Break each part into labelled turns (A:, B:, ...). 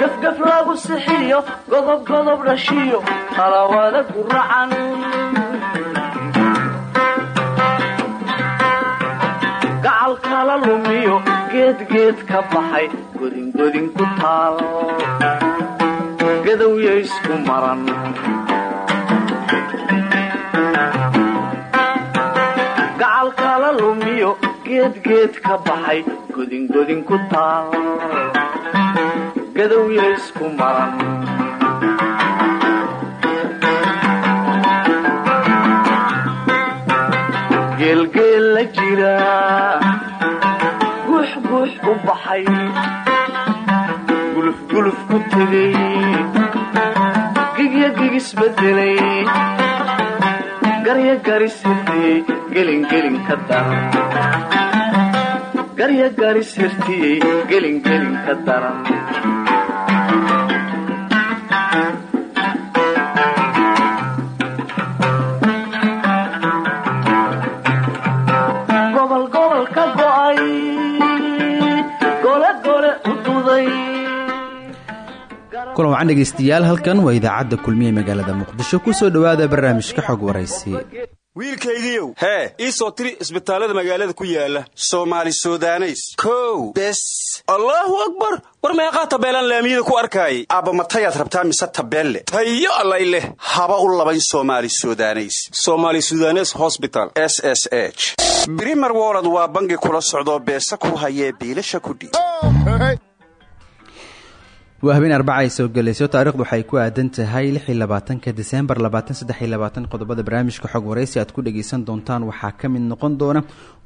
A: gafgaf lagu sixiyo godob godob dhashiyo talawada guracan gacal kala lumiyo geedgeed ka baxay godingodin ku taal. Gadowya isku maran. Gacal kala lumiyo geedgeed ka baxay godingodin ku taal gadowya isku maran geelgeel la jira guux guux u baxay gulufguluf ku tegay gigya gigisbedelay garya garisirtiyey gelingelin ka daran garya garisirtiyey gelingelin ka daran
B: kulan wacan dhegaystayaal halkan waa idaacadda kulmiye magaalada muqdisho ku soo dhowaada barnaamijka xog
C: wiilkaygiiow hee ii soo tiri isbitaallada magaalada ku yaalla soomaali sudaneys. Kow. Bes. Allaahu akbar. War meeqaa tabeelaan laamiyada ku arkaayay? Aabba matayaad rabtaa mise tabeelle? Tayo allay leh haba u labayn soomaali sudaneys. Somaali sudanes hosbital s s h. Brimer wolod waa bangi kula socdoo beesa ku hayee biilasha kudhiib
B: waa habeen soo gelayso taarikhdu waxay ku aadan tahay ka disembar qodobada barnaamijka xog waraysi aad ku dhagaysan doontaan waxaa ka mid noqon doona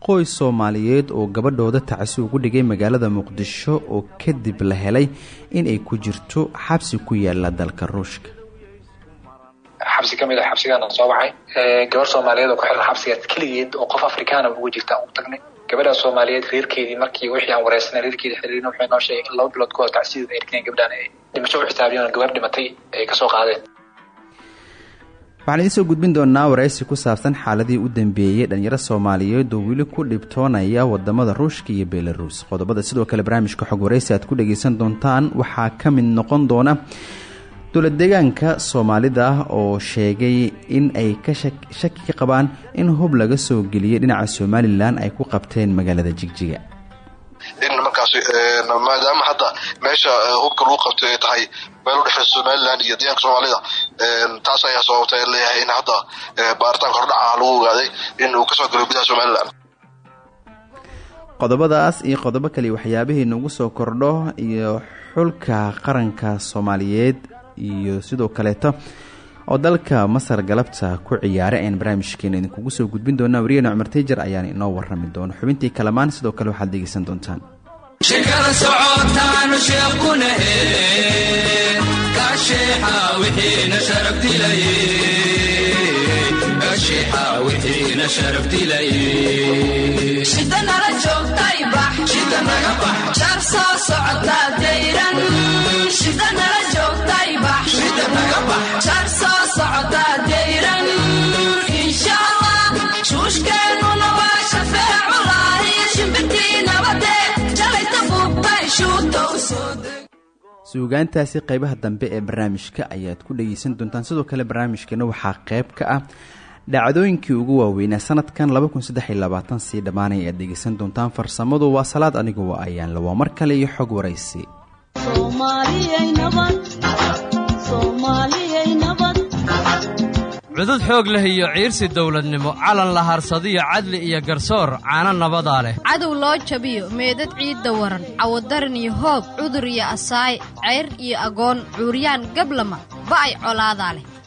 B: qoys soomaaliyeed oo gabadhooda tacsi ugu dhigay magaalada muqdisho oo kadib la helay in ay ku jirto xabsi ku yaalla dalka ruushka.
D: Xabsi ka mid a xabsigaana soo baxay. Gabar soomaaliyeed oo ku xiran xabsigaas keligeed oo qof afrikaana uga jirta ugu tagnay gabadhaa soomaaliyeed reerkeedii markii wixii aan wareysanay reerkeedii xiriirin wuxuu noo sheegay in laba bilood ku hor tacsiida ay arkeen gabdhaan ay dhimasho u xisaabiyeen gabar dhimatay ay ka soo qaadeen
B: waxaan idiin soo gudbin doonaa waraysi ku saabsan xaaladii u dambeeyey dhalinyaro soomaaliyeed oo weli ku dhibtoonaya waddamada ruushka iyo belaruus qodobada sidoo kale barnaamijka xog waraysi aad ku dhagaysan doontaan waxaa ka mid noqon doona dowlad deegaanka soomaalida oo sheegay in ay ka shaki ka qabaan in hub laga soo geliyey dhinaca somalilan ay ku qabteen magaalada jigjiga.
E: In markaas maadaama hadda meesha hubka lagu qabtay ay tahay meel u dhexeysa somalilan iyo deegaanka soomaalida taas ayaa sababtay leeyahay in hadda baaritaanka hordhaca lagu ogaaday in uu ka soo galo gudaha somalilan
B: qodobadaas iyo qodobo kale waxyaabihii nagu soo kordho iyo xulka qaranka soomaaliyeed iyo sidoo kaleeto. Oo dalka masar galabta ku ciyaaray ayaan barnaamijkeena idinkugu soo gudbin doonaa. Wariyana cumar tayjar ayaana inoo warrami doona xubintii kalamaan sidoo kale waxaad dhegeysan doontaan
F: kasheexa wixiina sharaftilaye kasheexa wixiina sharaftilaye
G: shida nala joogtay bax
F: shida naga bax
G: shar soo socotaa dayran shida nala joogtay bax
F: shida naga bax
G: shar soo socotaa dayran insha allah shuushkeennuna waa shafeecu laahiyo shimbirtii nabade jalayta buubtay shuuta u soo deg
B: suugaantaasi qeybaha dambe ee barnaamijka ayaad ku dhegeysan doontaan sidoo kale barnaamijkeena waxaa qeyb ka ah dhacdooyinkii ugu waaweynaa sanadkan sii dhammaanaya aad dhegeysan doontaan farsamadu waa salaad anigu waa ayaanle waa mar kale iyo xog waraysi.
H: Cudud xoog leh iyo ciirsi dawladnimo calan la harsadiyo cadli iyo garsoor caano nabadaa leh.
I: Cadow loo jabiyo meedad ciidda waran cawadaran iyo hoog cudur iyo asaay ceyr iyo agoon cuuryaan gablama ba'ay colaadaa leh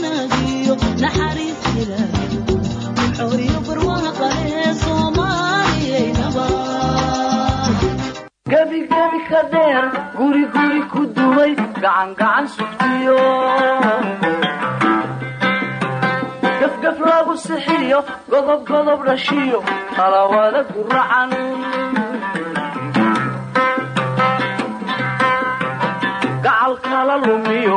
H: caano nabadaa leh
A: gebi gebi ka dheer guri guri ku dumay gacan gacan sugtiyo. Gafgaf lagu sixiyo godob godob dhashiyo talawada guracan gacal kala lumiyo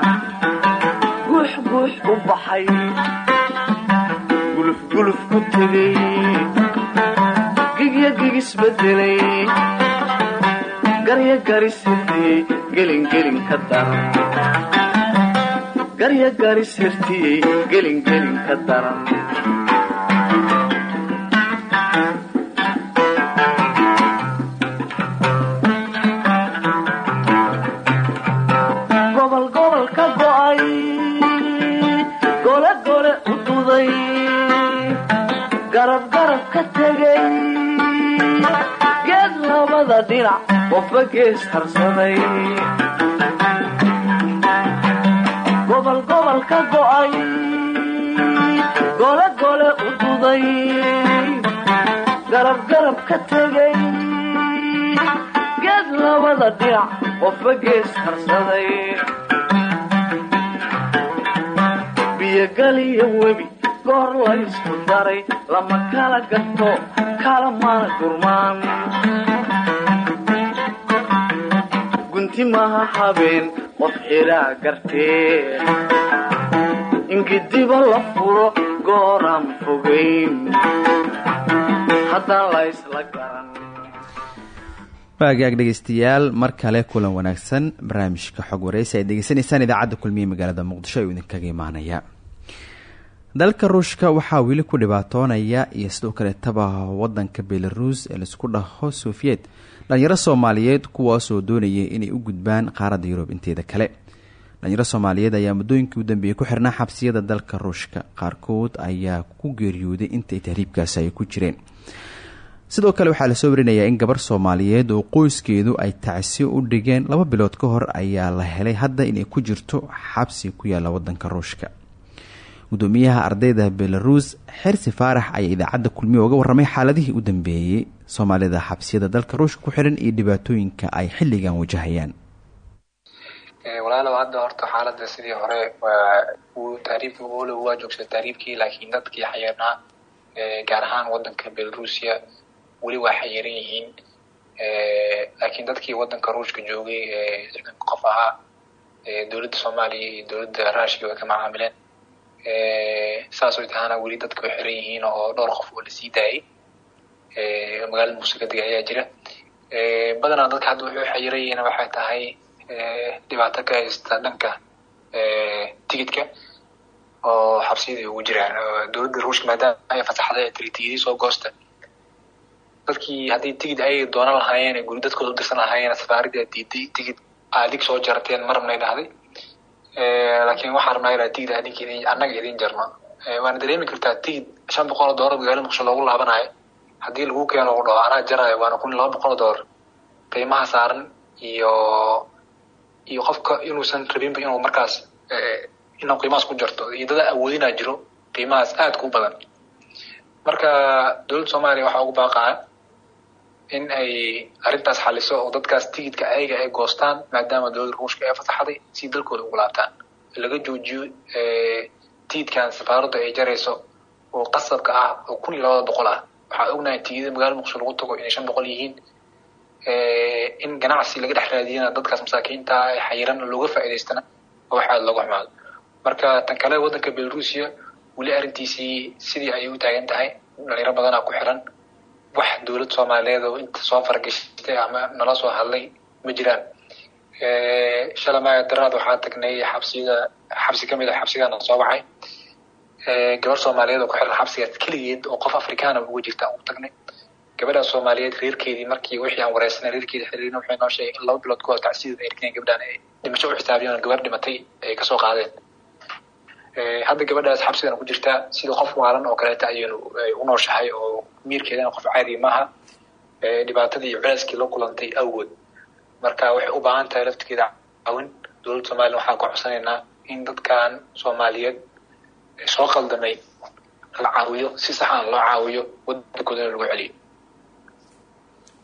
A: ku tegay gigya gigisbedelay garya garisirtiyey gelin gelin ka daran garya garisirtiyey gelin gelin ka daran dhinac qofba harsaday gobol gobol ka go'ay gole gole u duday garab garab ka tegay geed labada dhinac qofba gees harsaday biyogaliyo webi goor la isku daray lama kala gato kala mana gurmaan gunti maha habeen qof xidhaa gartee ingidiba la furo gooraan fogayn haddaan la isla garan.
B: Waagaag dhegeystayaal mar kale kulan wanaagsan barnaamijka xog wareysi ay degeysanaysaan idaacadda kulmiye magaalada muqdisho ayuu idinkaga imaanaya dalka ruushka waxaa weli ku dhibaatoonaya iyo sidoo kaleetaba wadanka belaruus ee la isku dhaho sofiyeet dhalinyaro soomaaliyeed kuwaasoo doonayay inay u gudbaan qaaradda yurub inteeda kale. Dhalinyaro soomaaliyeed ayaa muddooyinkii u dambeeyey ku xirnaa xabsiyada dalka ruushka. Qaarkood ayaa ku geeriyooday intay tahriibkaasi ay ku jireen. Sidoo kale waxaa la soo warinayaa in gabar soomaaliyeed oo qoyskeedu ay tacsi u dhigeen laba bilood ka hor ayaa la helay hadda inay ku jirto xabsi ku yaalla wadanka ruushka. Gudoomiyaha ardayda belaruus xersi faarax ayaa idaacadda kulmiye uga warramay xaaladihii u dambeeyey soomaalida xabsiyada dalka ruushka ku xiran iyo dhibaatooyinka ay xilligan wajahayaan.
D: Walaalow hadda horta xaalada sidii hore taariifkii olo waa joogsay taariifkii laakiin dadkii xayirnaa gaar ahaan wadanka belarusia weli waa xayiran yihiin. Laakiin dadkii wadanka ruushka joogay ciidanka qof ahaa dowladda soomaaliya iyo dowladda rushia way ka macaamileen. Saas oy tahaana weli dadka way xiran yihiin oo dhowr qof oo la sii daayay magaalada muqsikadiga ayaa jira. Badanaa dadka hadda wuxuu xayirayena waxay tahay dhibaato ka haysta dhanka tigidka oo xabsiyadii ugu jiraan dowladda ruushka maadaama ay fasaxday tigidii soo goosta. Dadkii haddii tigid ay doonan lahaayeen guri dadkooda u dirsan lahaayeen safaaradda diiday tigid adig soo jarteen ma rabnay dhahday laakiin waxaan rabnaa inaa tigid idin annaga idin jarno. Waana dareemi kartaa tigid shan boqol oo doolar magaalada muqdisho loogu laabanayo haddii lagu keeno u dhaho anaa jarayo waana kun laba boqol oo qiimaha saaran iyo iyo qofka inuusan rabinba inuu markaas inuu qiimahaas ku jarto. Iyo dada awoodinaa jiro qiimahaas aad ku badan. Marka dowladda soomaaliya waxaa ugu baaqaa in ay arrintaas xaliso oo dadkaas tigidka ayaga ay goostaan maadaama dowladda ruushka ay fasaxday si dalkooda ugu laabtaan. Laga joojiyo tigidkan safaaradda ay jarayso oo qasabka ah oo kun iyo labada boqol ah waxaa ognahay tigida magaalada muqdisho lagu tago inay shan boqol yihiin in ganacsi laga dhex raadiyana dadkaas masaakiinta ay xayiran looga faa'iidaystana oo wax looga xumaado marka tan kale waddanka belarusia weli arrintiisii sidii ayay u taagan tahay dhalinyaro badanaa ku xiran wax dowlad soomaaliyeed oo inta soo fargashtay ama nala soo hadlay ma jiraan shalamaya daraad waxaa tagnay xabsiyada xabsi ka mid a xabsigana soo baxay gabar soomaaliyeed oo ku xiran xabsigaas keligeed oo qof afrikaana uga jirta ugu tagnay. Gabadha soomaaliyeed reerkeedii markii wixii aan wareysanay reerkeedii xiriirina waxay noo sheegay in laba bilood kuwa tacsiida ay arkeen gabadhaan ay dhimasho u xisaabiyeen gabar dhimatay ay ka soo qaadeen. Hadda gabadhaas xabsigana ku jirtaa sida qof waalan oo kaleeta ayaynu u nooshahay oo miirkeedana qof caadi maaha. Dhibaatadii iyo culeyskii la kulantay awgood. Marka waxay u baahan tahay laftigeeda caawin. Dowladda somaliya waxaan ka codsanaynaa in dadkan soomaaliyeed soo qaldamay la caawiyo si saxan loo caawiyo wadankoodana lagu celiyo.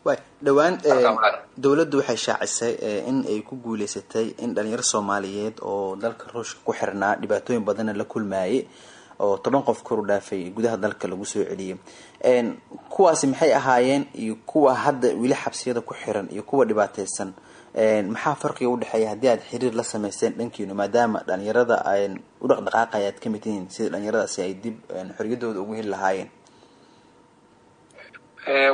B: Way dhowaan dowladdu waxay shaacisay in ay ku guuleysatay in dhalinyaro soomaaliyeed oo dalka ruushka ku xirnaa dhibaatooyin badanna la kulmaayay oo toban qof koru dhaafay gudaha dalka lagu soo celiyay. Kuwaasi maxay ahaayeen iyo kuwa hadda weli xabsiyada ku xiran iyo kuwa dhibaateysan maxaa farqiga udhexeeya haddii aad xiriir la sameyseen dhankiinu? Maadaama dhalinyarada u dhaqdhaqaaqaya aad ka mid tihiin sida dhalinyaradaasi ay dib xoriyadooda ugu heli lahaayeen.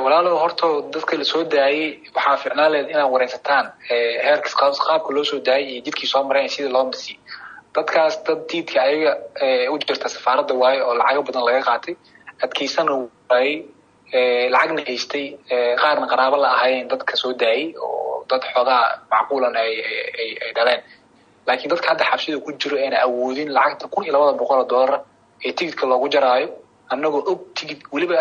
D: Walaalo horta dadka la soo daayay waxaa ficnaan leed inaad wareysataan. Heerka qaabka loo soo daayay iyo jidkii soo marayn sida loo masiy dadkaas dad diidka ayaga u jirta safaaradda waaye oo lacago badan laga qaatay. Adkeysana waayey lacagna haystay. Qaarna qaraabo la ahaayeen dadka soo daayay oo dad xoogaa macquulan ay ay dhaleen. Laakiin dadka hadda xabsida ku jiro eena awoodin lacagta kun iyo labada boqol oo ee tigidka loogu jaraayo annagoo og tigid weliba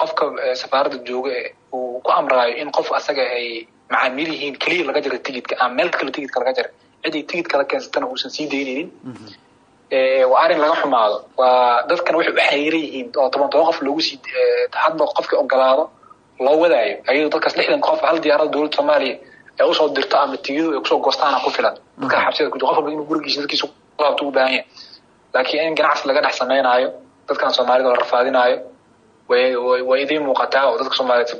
D: qofka safaaradda jooga uu ku amraayo in qof asaga ay macaamiil yihiin keliya laga jaro tigidka ama meel kale tigidka laga jaray ciddii tigid kala keensatana uusan sii daynaynin waa arrin laga xumaado. Waa dadkan waxay u xayiran yihiin oo toban toban qof loogu sii hadba qofkii ogolaado loo wadaayo. Ayadoo dadkaas lixdan qof hal diyaarada dowladda soomaaliya ay u soo dirto ama tigidadu ay ku soo goostaana ku filan. Dadka xabsida ku qof walba inuu gurigiisa dadkiisa laabto u baahan yahay. Laakiin in ganacsi laga dhex sameynaayo dadkan soomaalida la rafaadinaayo way idiin muuqataa oo dadka soomaaliyeed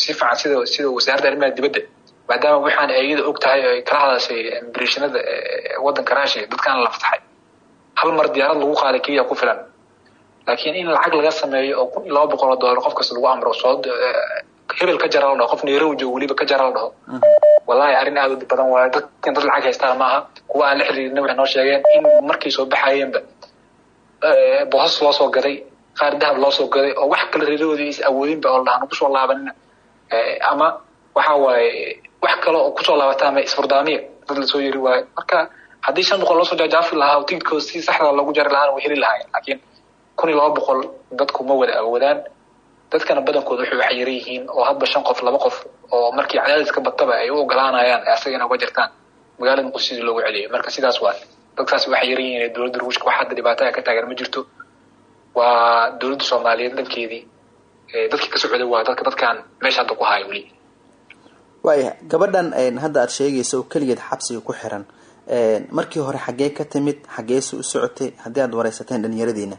D: si fiican sida sida wasaaradda arrimaha dibadda. Maadaama waxaan iyada og tahay ay kala hadashay imigreshinada waddanka raashiya dadkaan la fataxay hal mar diyaarad lagu qaaday keliya ku filan. Laakiin in lacag laga sameeyo oo kun iyo laba boqol oo doolar qof kasta lagu amro soo hebel ka jara la dhaho qof nairobi joogo weliba ka jara la dhaho. Wallahi arrin aad u badan waayo. Dadkan dad lacag haystaan maaha kuwa aan la xiriirina waxay noo sheegeen in markay soo baxayeenba boosas loo soo gaday qaar dahab loo soo gaday oo wax kale reerahoodii is awoodinba oo ladhahan ku soo laabanina ama waxa waaye wax kale oo ku soo laabataa isfurdaamiya dad la soo yeri waayo. Marka haddii shan boqol loosoo jaafi lahaa oo tigidkooda si saxda loogu jari lahaana way heli lahaayeen laakiin kun iyo laba boqol dadku ma wada awoodaan. Dadkana badankooda waxay waxyaran yihiin oo hadba shan qof laba qof oo markii cadaadiska bataba ay u ogolaanayaan asaga uga jirtaan. Magaalada muqdisho sidii loogu celiyo. Marka sidaas waa dadkaas waxay yaran yihiin dowladda ruushka wax hadda dhibaatada ka taagan ma jirto. Waa dowladda soomaaliyeed dhankeedii dadkii ka socday waa dadka dadkan meesha hadda ku haya weli.
B: Waaya gabadhan hadda aad sheegaysa oo keligeed xabsiga ku xiran markii hore xaggee ka timid xaggeese u socotay haddii aad wareysateen dhalinyaradiina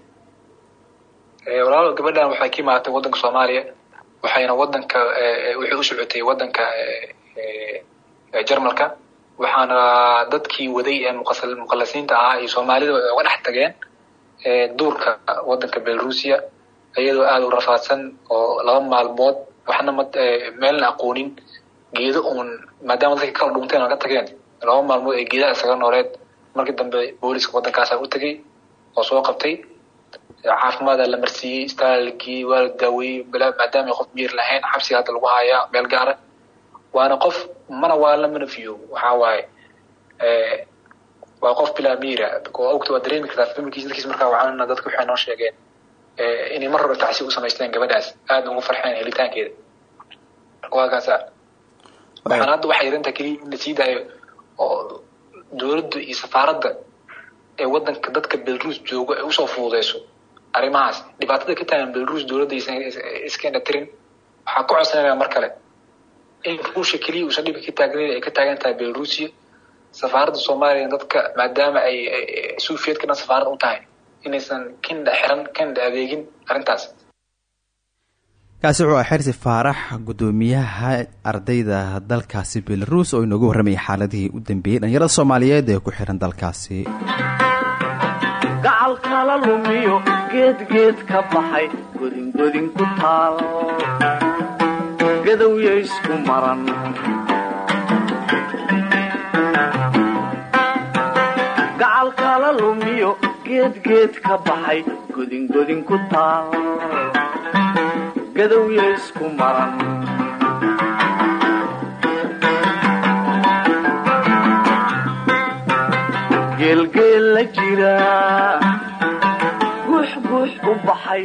D: walaalo gabadhan waxay ka imaatay waddanka soomaaliya waxayna waddanka waxay u socotay waddanka jarmalka waxaana dadkii waday ee muqallasiinta ahaa iyo soomaalida uga dhex tageen duurka waddanka belarusia iyadoo aada u rafaadsan oo laba maalmood waxna ma meelna aqoonin geedo uun maadaama dadkii kala dhunteen aga tageen laba maalmood ee geedaha isaga nooleed markii dambe booliska waddankaasa u tegay oo soo qabtay. Caafimaada la marsiiyey istaalkii waa la daaweeyey maadaama qof miyir lahayn xabsiga hadda lagu hayaa meel gaara waana qof mana waalna mana fiyo waxaa waaye waa qof bilaa miira ogta waa dareemi kartaa familkiisa dadkiis markaa wacanana dadka waxay noo sheegeen inay mar hore tacsi u samaysteen gabadhaas. Aada ugu farxeen helitaankeeda. Waa kaasa waxaan hadda waxay yarinta keliya in la sii daayo oo dowladda iyo safaaradda ee waddanka dadka belarus joogo ay u soo fududeyso arrimahaas. Dhibaatada ka taagan belarus dowladda iska indhatirin waxaa ku codsanaya mar kale in ruusha keliya uusan dhibi ka taagnayn ay ka taagan tahay belarusia safaaradda soomaaliya dadka maadaama ay suufiyadka dhan safaarad u tahay. Inaysan kindha xiran kindha adeegin arrintaas
B: kaasi wuxuu ah xersi faarax guddoomiyaha ardayda dalkaasi belarus oo inoogu warramayay xaaladihii u dambeeyey dhalinyarada soomaaliyeed ee ku xiran dalkaasi.
A: Gacal kala lumiyo geedgeed ka baxay godingodin ku taal. Gadowya isku maran. Gacal kala lumiyo geedgeed ka baxay godingodin ku taal gadowya isku maran geelgeel la jira guux guux u baxay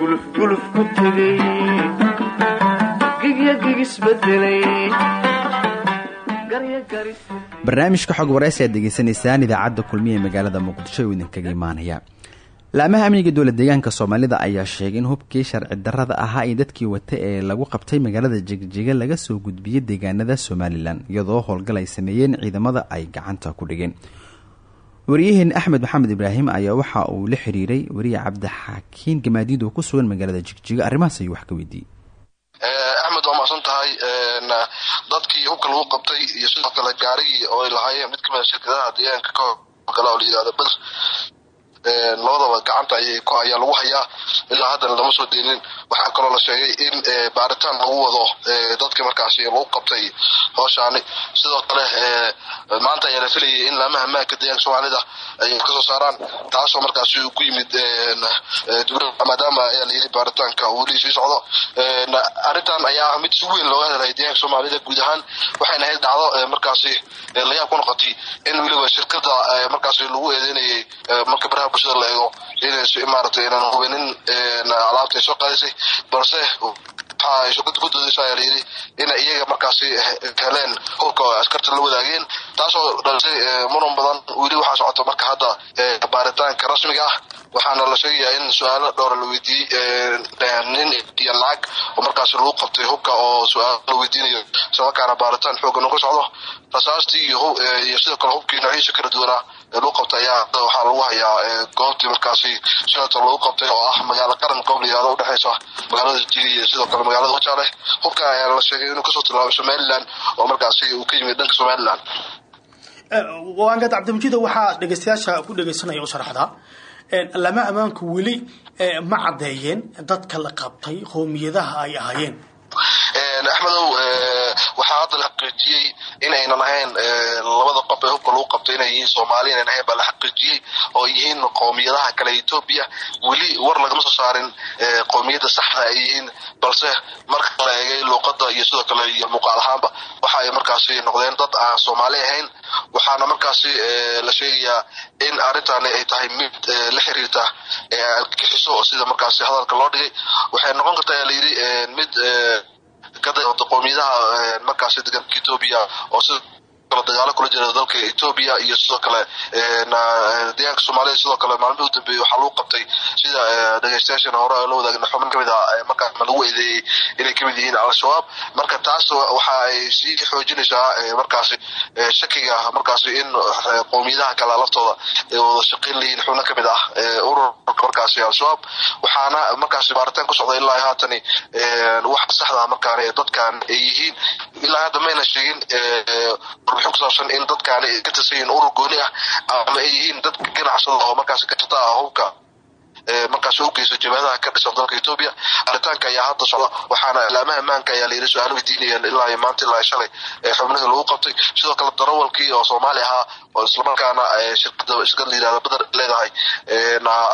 A: gulufguluf ku tegay gigya gigisbedelay garya garis
B: barnaamijka xog waraysi aad degeysanaysaan idaacadda kulmiya magaalada muqdisho uu idinkaga imaanaya laamaha amniga dowla deegaanka soomaalida ayaa sheegay in hubkii sharci darrada ahaa iyo dadkii wata ee lagu qabtay magaalada jegjiga laga soo gudbiyey deegaanada somalilan iyadoo howlgal ay sameeyeen ciidamada ay gacanta ku dhigeen. Wariyaheen axmed maxamed ibraahim ayaa waxa uu la xiriiray wariye cabdixaakiin gamaadiid oo ku sugan magaalada jigjiga. Arrimahaas ayuu wax ka weydiiyey.
E: Axmed waa mahadsan tahay dadkii hubka lagu qabtay iyo sidoo kale gaarigii oo ay lahaayeen mid ka mid a shirkadaha deegaanka ka howlgala oo la yihahdo beder labadaba gacanta ayaa lagu hayaa ilaa haddana lama soo deenin. Waxaa kaloo la sheegay in baaritaan lagu wado dadka markaasi lagu qabtay hooshaani sidoo kale maanta ayaa la filayay in laamaha ammaanka deegaanka soomaalida ay ka soo saaraan taasoo markaasi ku yimid maadaama ayaa layidhi baaritaanka uu sii socdo. Arrintan ayaa ah mid si weyn looga hadlaya deegaanka soomaalida guud ahaan waxayna ahayd dhacdo markaasi layaab ku noqotay in weliba shirkada markaasi lagu eedeynayay marka baraha bulshada la eego inay maaragtay inaan hubinin alaabta ay soo qaadisay. Balse layidhi inay iyaga markaasi heleen hubka askarta la wadaageen taasoo dhalisay muran badan. Weli waxaa socota marka hadda baaritaanka rasmiga ah. Waxaana la sheegayaa in su'aalo dhowra la weydiiyey nin iyo lacag oo markaasi lagu qabtay hubka oo su'aalo la weydiinayo. Islamarkaana baaritaan xoogan ku socdo. Rasaastii iyo sidoo kale hubkii noocyadiisa kala duwanaa lagu qabtay ayaa waxaa lagu hayaa goobtii markaasi shalata lagu qabtay oo ah magaalo qaran goob la yihahdo udhexeysa magaalada jili iyo sidoo kale magaalada wajaale hubka ayaa la sheegay inuu ka soo tilmaamay somalilan oo markaasi uu ka yimid dhanka somalilan
J: waangad cabdimajiido waxaa dhegeystayaasha ku dhegeysanaya u sharaxdaa lama ammaanku weli ma caddeeyeen dadka la qabtay qoomiyadaha ay ahaayeen
E: axmedow waxaa hadda la xaqiijiyey inaynan ahayn labada qof ee hubka lagu qabtay inay yihiin soomaali inaynan ahayn baa la xaqiijiyey oo yihiin qoomiyadaha kale etoobiya. Weli war lagama soo saarin qoomiyadda saxda ay yihiin balse marka la eegay luuqada iyo sidoo kale iyo muuqaal ahaanba waxa ay markaasi noqdeen dad aan soomaali ahayn waxaana markaasi la sheegayaa in arrintani ay tahay mid la xiriirta argagixiso sida markaasi hadalka loo dhigay. Waxay noqon kartaa layidhi mid qoomiyadaha markaasi deegaanka etoobiya oo sida dagaalo kula jira dalka etoobiya iyo sidoo kale deegaanka soomaalida sidoo kale maalmihii u dambeeyey waxaa lagu qabtay sida dhegeystayaashana hore la wadaagna xubin ka mid ah markaa lagu eedeeyey inay ka mid yihiin al-shabaab. Marka taas waxa ay sii xoojinaysaa markaasi shakiga markaasi in qoomiyadaha kale laftooda ay wada shaqayn leeyihiin xubno ka mid ah ururka markaasi al-shabaab. Waxaana markaasi baaritaan ku socda ilaa haatani wax saxda markaan dadkan ay yihiin. Ilaa hadda mayna sheegin warbixin ku saabsan in dadkaani ka tirsan yihiin urur gooni ah ama ay yihiin dad ganacsada oo markaasi katirta ah hubka markaas u geyso jabhadaha ka dhisan dalka etoobiya aritaanka ayaa hadda socda waxaana ilaamaha ammaanka ayaa layidhi weydiinayeen ilaa maanta ilaa shalay xubnihii lagu qabtay. Sidoo kale darawalkii oo soomaali ahaa oo islamarkaana shirkad la yihahda badar leedahay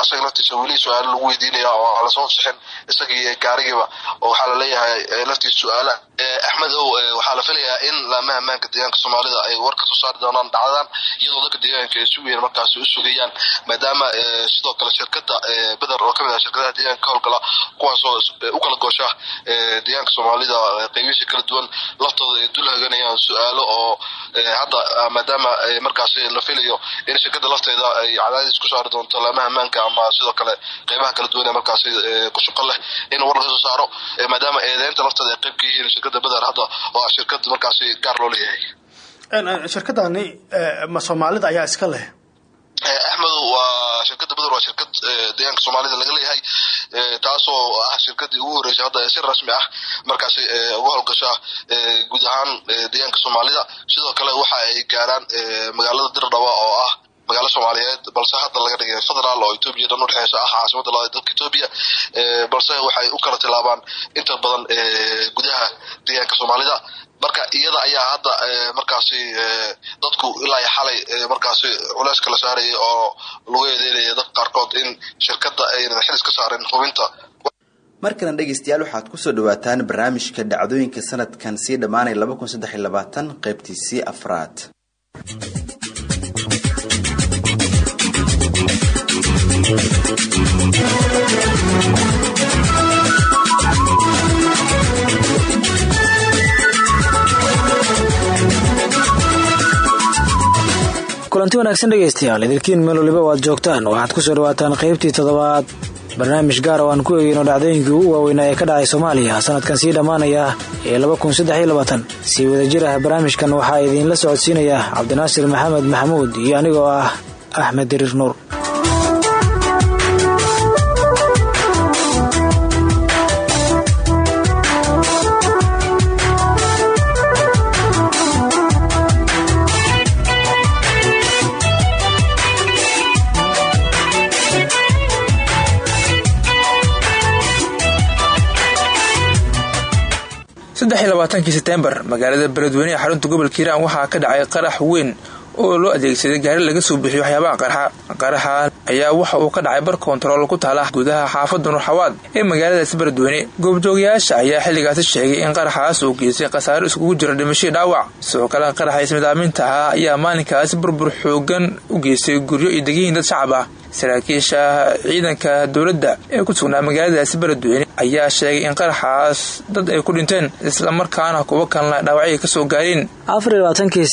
E: asaga laftiisa weli su'aalo lagu weydiinaya oo aan la soo sixin isagii gaarigiiba oo waxaa la leeyahay laftiisa su'aala axmed ow waxaa la filayaa in laamaha ammaanka deegaanka soomaalida ay war ka soo saari doonaan dhacdadan iyadoo dadka deegaanka ay si weyn markaasi u sugayaan maadaama sidoo kale shirkada beder oo ka mid ah shirkadaha deegaanka ka howlgala kuwaasoo u goosha deegaanka soomaalida qeybihiisa kala duwan laftooda ay dul haganayaan su'aalo oo hadda maadaama markaasi la filayo in shirkada lafteeda ay cadaadis ku saari doonto laamaha ammaanka ama sidoo kale qeybaha kala duwan ee markaasi ku shaqo leh in war laga soo saaro maadaama eedeynta lafteeda ay qeyb ka yihiin shirkada beder hadda oo ah shirkad markaasi gaar loo leeyahay.
J: Shirkadani ma soomaalida ayaa iska leh
E: axmedow waa shirkada beder waa shirkad deegaanka soomaalida laga leeyahay taasoo ah shirkadii ugu horreysay hadda si rasmi ah markaasi uga howlgasha guud ahaan deegaanka soomaalida. Sidoo kale waxa ay gaaraan magaalada dirdhaba oo ah magaalo soomaaliyeed balse hadda laga dhigay federaal oo etoobiya dhan udhexeysa ah caasimada labaad dalka etoobiya balse waxay u kala tilaabaan inta badan gudaha deegaanka soomaalida marka iyada ayaa hadda markaasi dadku ilaa xalay markaasi culeyska la saarayay oo lagu eedeynaya dadka qaarkood in shirkada aynan xilis ka saarin hubinta.
B: Markana dhegaystayaal waxaad ku soo dhawaataan barnaamijka dhacdooyinka sanadkan sii dhammaanay laba kun saddex iyo labaatan qaybtiisii afraad
K: kulanti wanaagsan dhegaystayaal idilkiin meel waliba waad joogtaan. Waxaad ku soo dhawaataan qaybtii toddobaad. Barnaamij gaar oo aan ku eegeyno dhacdooyinkii ugu waaweynaa ee ka dhacay soomaaliya sanadkan sii dhammaanaya ee sii wadajir ah barnaamijkan waxaa idiinla socodsiinaya cabdinaasir maxamed maxamuud iyo anigoo ah axmed diriir nuur
L: labaatankii setembar magaalada beledweyne ee xarunta gobolka hiiraan waxaa ka dhacay qarax weyn oo loo adeegsaday gaari laga soo bixiyo waxyaabaha qarxa qaraxa ayaa waxa uu ka dhacay bar kontarool ku taala gudaha xaafadda nurxawaad ee magaaladaasi beledweyne. Goobjoogayaasha ayaa xilligaasi sheegay in qaraxaas uu geystay khasaaro iskugu jira dhimashii dhaawac. Sidoo kale qaraxa ismidaaminta ah ayaa maalinkaasi burbur xoogan u geystay guryo iyo degihiin dad shacab ah. Saraakiisha ciidanka dowladda ee ku sugnaa magaaladaasi beledweyne ayaa sheegay in qaraxaas dad ay ku dhinteen islamarkaana kuwo kalena dhaawacyo ka soo gaareen
K: afar iyo labaatankii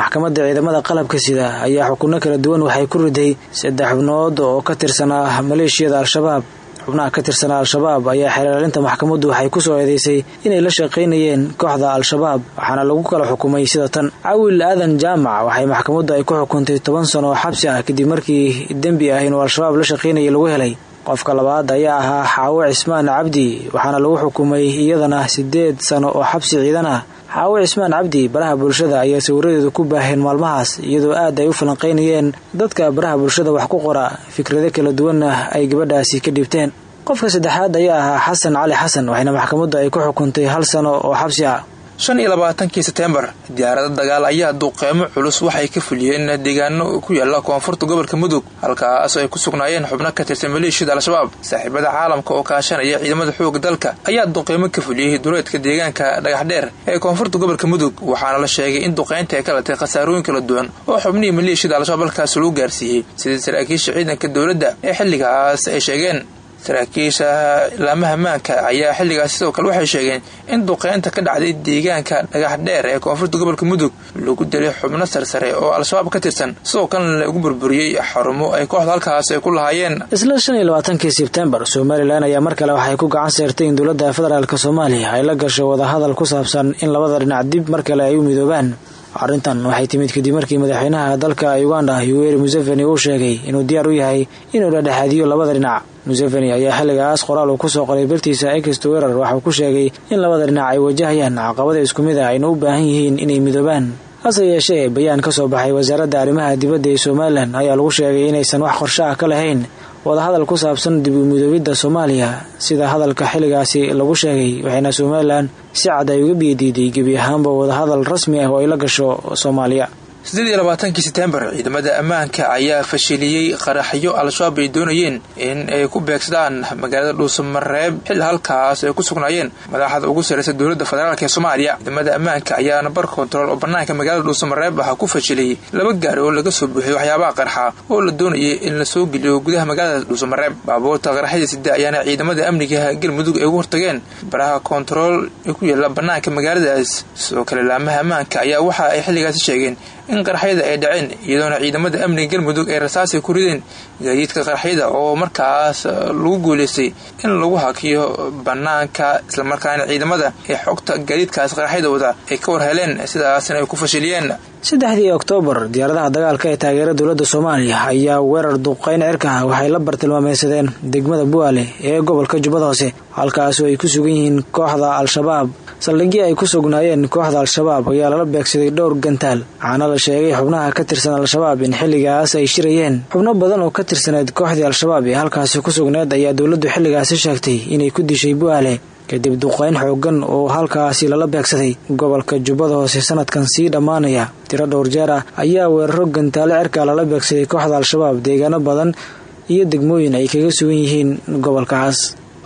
K: maxkamadda ciidamada qalabka sida ayaa xukunno kala duwan waxay ku riday saddex xubnood oo ka tirsanaa maleeshiyada al-shabaab. Xubnaha ka tirsanaa al-shabaab ayaa xeelaalinta maxkamaddu waxay ku soo eedeysay inay la shaqaynayeen kooxda al-shabaab waxaana lagu kala xukumay sida tan. Cawil aadan jaamac waxay maxkamaddu ay ku xukuntay toban sano oo xabsi ah kadib markii dembi ah inuu al-shabaab la shaqaynayay lagu helay qofka labaad ayaa ahaa xaawo cismaan cabdi waxaana lagu xukumay iyadana siddeed sano oo xabsi ciidan ah xaawo cismaan cabdi baraha bulshada ayaa sawiradeedu ku baaheen maalmahaas iyadoo aad ay u falanqaynayeen dadka baraha bulshada wax ku qora fikrado kala duwanna ay gabadhaasi ka dhibteen. Qofka saddexaad ayaa ahaa xasan cali xasan waxayna maxkamaddu ay ku xukuntay hal sano oo xabsi ah
L: shan iyo labaatankii setembar diyaarado dagaal ayaa duuqeymo culus waxay ka fuliyeen deegaano ku yaalla koonfurta gobolka mudug halkaas ay ku sugnaayeen xubno ka tirsan maleeshiyada al-shabaab. Saaxiibada caalamka oo kaashanaya ciidamada xooga dalka ayaa duqeymo ka fuliyey duleedka deegaanka dhagaxdheer ee koonfurta gobolka mudug waxaana la sheegay in duqeynta ay ka latay khasaarooyin kala duwan oo xubnihii maleeshiyada al-shabaab halkaas lagu gaarsiiyey. Sidii saraakiisha ciidanka dowladda ee xilligaas ay sheegeen saraakiisha laamaha maanka ayaa xilligaas sidoo kale waxay sheegeen in duqeynta ka dhacday deegaanka dhagax dheer ee koonfurta gobolka mudug lagu dilay xubno sarsare oo al-shabaab ka tirsan. Sidoo kalena lagu burburiyey xarumo ay kooxda halkaas ay ku lahaayeen.
K: Isla shan iyo labaatankii sebtembar somalilan ayaa mar kale waxay ku gacan seertay in dowladda federaalk soomaaliya ay la gasho wadahadal ku saabsan in labada dhinac dib mar kale ay u midoobaan arrintan waxay timid kadib markii madaxweynaha dalka uganda yuweri museveni uu sheegay inuu diyaar u yahay inuu dhexdhexaadiyo labada dhinac. Museveni ayaa xilligaas qoraal uu ku soo qoray bartiisa ext werar waxauu ku sheegay in labada dhinac ay wajahayaan caqabada isku mid a ayna u baahan yihiin inay midoobaan hase yeeshee bayaan ka soo baxay wasaaradda arrimaha dibadda ee somalilan ayaa lagu sheegay inaysan wax qorsho ah ka lahayn wadahadal ku saabsan dib u midoobidda soomaaliya sida hadalka xilligaasi lagu sheegay waxayna somalilan si cad ay uga biyadiiday gebi ahaanba wadahadal rasmi ah oo ay la gasho soomaaliya
L: siddeed iyo labaatankii setembar ciidamada ammaanka ayaa fashiliyey qaraxyo al-shabaab ay doonayeen in ay ku beegsadaan magaalada dhuusamareeb xilli halkaas ay ku sugnaayeen madaxda ugu sarraysa dowladda federaalk ee soomaaliya. Ciidamada ammaanka ayaana bar kontarool oo bannaanka magaalada dhuusamareeb ah ku fashiliyey laba gaari oo laga soo buuxiyey waxyaabaha qarxa oo la doonayay in la soo geliyo gudaha magaalada dhuusamareeb baabuurta qaraxyada sida ayaana ciidamada amniga galmudug ay ugu hortageen. Baraha kontarool ee ku yaalla bannaanka magaaladaas sidoo kale laamaha ammaanka ayaa waxa ay xilligaasi sheegeen in qaraxyada ay dhaceen iyadoona ciidamada amniga galmudug ay rasaasay ku rideen gaadiidka qaraxyada oo markaas lagu guulaystay in lagu hakiyo bannaanka islamarkaana ciidamada ee xogta gaadiidkaas qaraxyada wada ay ka war heleen sidaasna ay ku fashiliyeen.
K: Saddexdii oktoobar diyaaradaha dagaalka ee taageera dowladda soomaaliya ayaa weerar duqeyn cirka ah waxay la bartilmaameysadeen degmada bu'aale ee gobolka jubbada hoose halkaasoo ay ku sugan yihiin kooxda al-shabaab saldhigii ay ku sugnaayeen kooxda al-shabaab ayaa lala beegsaday dhowr gantaal. Waxaana la sheegay xubnaha ka tirsan al-shabaab in xilligaas ay shirayeen. Xubno badan oo ka tirsaneyd kooxdii al-shabaab ee halkaasi ku sugneed ayaa dowladdu xilligaasi sheegtay inay ku dishay bu'aale. Kadib duqeyn xoogan oo halkaasi lala beegsaday gobolka jubbada hoose sanadkan sii dhammaanaya. Tiro dhowr jeer ah ayaa weeraro gantaale cirka lala beegsaday kooxda al-shabaab deegaano badan iyo degmooyin ay kaga sugan yihiin gobolkaas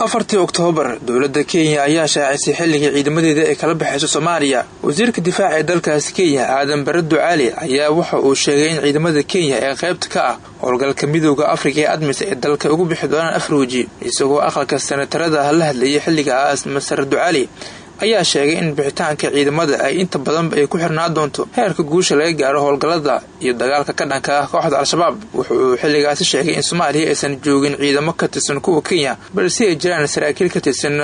L: afartii oktoobar dowladda kenya ayaa shaacisay xilligii ciidamadeeda ay kala baxayso soomaaliya. Wasiirka difaaca ee dalkaasi kenya aadan bare ducaali ayaa waxa uu sheegay in ciidamada kenya ee qaybta ka ah howlgalka midooda afrika ee admis ay dalka ugu bixi doonaan afruuji isagoo aqalka senatarada la hadlayay xilligaas masar ducaali ayaa sheegay in bixitaanka ciidamada ay inta badanba ay ku xirnaa doonto heerka guusha laga gaaro howlgallada iyo dagaalka ka dhanka ah kooxda al-shabaab. Wuxuu xilligaasi sheegay in soomaaliya aysan joogin ciidamo ka tirsan kuwa kenya balse ay jiraan saraakiil ka tirsan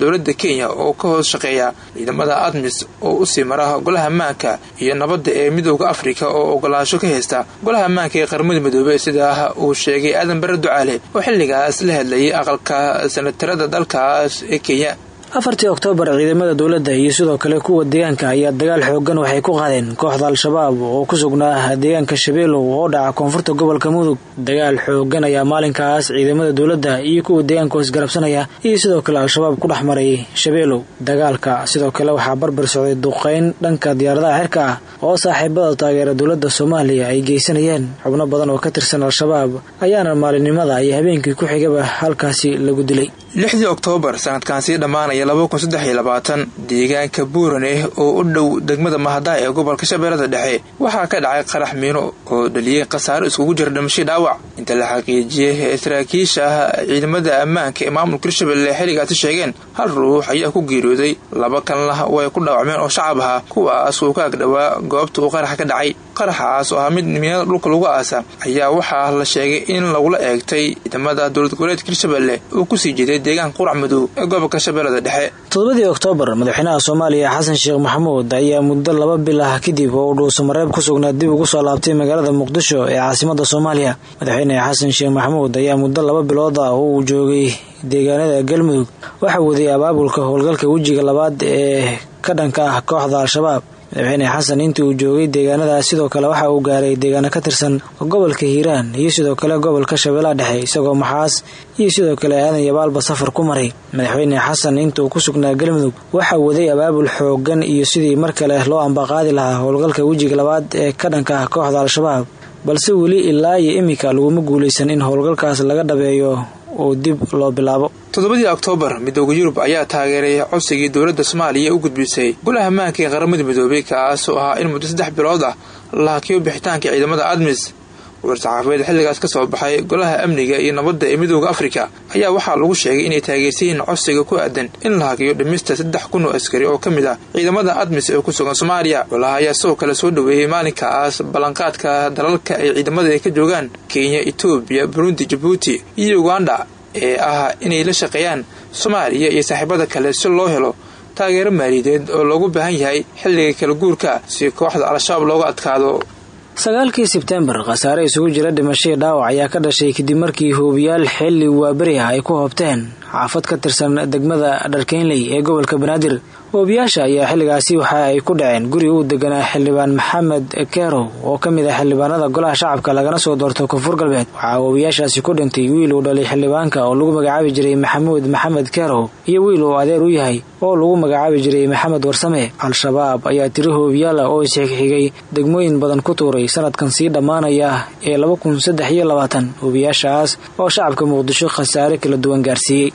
L: dowladda kenya oo ka hoos shaqeeya ciidamada admis oo u sii mara golaha ammaanka iyo nabadda ee midooda afrika oo ogolaasho ka haysta. Golaha ammaanka ee qaramada midoobey sida uu sheegay aadan bare ducaale oo xilligaas la hadlayay aqalka sanatarada dalkaas ee kenya
K: afartii oktoobar ciidamada dowladda iyo sidoo kale kuwa deegaanka ayaa dagaal xoogan waxay ku qaadeen kooxda al-shabaab oo ku sugnaa deegaanka shabeelow oo dhaca koonfurta gobolka mudug. Dagaal xoogan ayaa maalinkaas ciidamada dowladda iyo kuwa deegaanka hoosgarabsanaya iyo sidoo kale al-shabaab ku dhex maray shabeelow dagaalka sidoo kale waxaa barbar socday duqeyn dhanka diyaaradaha xirka ah oo saaxiibada taageera dowladda soomaaliya ay geysanayeen. Xubno badan oo ka tirsan al-shabaab ayaana maalinimada iyo habeenkii ku xigaba halkaasi lagu dilay
L: lixdii oktoobar sanadkan sii dhammaanaya deegaanka buurane oo u dhow degmada mahada ee gobolka shabeellada dhexe waxaa ka dhacay qarax miino oo dhaliyey khasaaro iskugu jira dhimasho dhaawac. Inta la xaqiijiyey saraakiisha ciidamada ammaanka ee maamulka hirshabelle xilligaasi sheegeen hal ruux ayaa ku geeriyooday laba kalena way ku dhaawacmeen oo shacab ahaa kuwaas uu ka agdhowaa goobta uu qaraxa ka dhacay qaraxaas oo ah mid miinada dhulka lagu aasa ayaa waxaa la sheegay in lagula eegtay ciidamada dowlad goboleedka hirshabelle uu ku sii jeeday deegaanka qurac madow ee gobolka shabeellada dhexe.
K: Todobadii oktoobar madaxweynaha soomaaliya xasan sheekh maxamuud ayaa muddo laba bil ah kadib oo uu dhuusamareeb ku sugnaa dib ugu soo laabtay magaalada muqdisho ee caasimada soomaaliya. Madaxweyne xasan sheekh maxamuud ayaa muddo laba bilood ah oo uu joogay deegaanada galmudug waxaa waday abaabulka howlgalka wejiga labaad ee ka dhanka ah kooxda al-shabaab madaxweyne xasan intii uu joogay deegaanadaas sidoo kale waxa uu gaaray deegaano ka tirsan gobolka hiiraan iyo sidoo kale gobolka shabeellaha dhexe isagoo maxaas iyo sidoo kale aadan yabaalba safar ku maray. Madaxweyne xasan intuu ku sugnaa galmudug waxaa waday abaabul xoogan iyo sidii mar kale loo ambaqaadi lahaa howlgalka wejiga labaad ee ka dhanka kooxda al-shabaab. Balse weli ilaa iyo imika laguma guulaysan in howlgalkaas laga dhabeeyo oo dib loo bilaabo
L: toddobadii oktoobar midooda yurub ayaa taageeray codsigii dowladda soomaaliya u gudbisay golaha ammaanka ee qaramada midoobay kaas oo ahaa in muddo saddex bilood ah la hakiyo bixitaanka ciidamada admis. War-saxaafadeed xilligaas ka soo baxay golaha amniga iyo nabadda ee midooda afrika ayaa waxaa lagu sheegay inay taageersan codsiga ku aadan in la hakiyo dhimista saddex kun oo askari oo ka mid ah ciidamada admis ee ku sugan soomaaliya. Golaha ayaa sidoo kale soo dhoweeyey maalinkaas ballanqaadka dalalka ay ciidamada ay ka joogaan kenya etoobiya burundi jabuuti iyo uganda ee ah inay la shaqeeyaan soomaaliya iyo saaxiibada kale si loo helo taageero maaliyadeed oo loogu baahan yahay xilliga kala guurka si kooxda al-shabaab looga adkaado.
K: Sagaalkii sebtembar khasaare isugu jira dhimashadii dhaawac ayaa ka dhashay kadib markii hoobiyaal xilli waaberi ah ay ku hoobteen xaafad ka tirsan degmada dharkeynley ee gobolka banaadir hoobiyaasha ayaa xilligaasi waxa ay ku dhaceen. Guri uu deganaa xildhibaan maxamed kerow oo ka mid ah xildhibaanada golaha shacabka lagana soo doorto koonfur galbeed. Waxaa hoobiyaashaasi ku dhintay wiil uu dhalay xildhibaanka oo lagu magacaabi jiray maxamuud maxamed kerow iyo wiil uu adeer u yahay oo lagu magacaabi jiray maxamed warsame. Al-shabaab ayaa tiri hoobiyaala oo isxigxigay degmooyin badan ku tuuray sanadkan sii dhammaanaya ee laba kun oo shacabka muqdisho khasaare kala duwan gaarsiiyey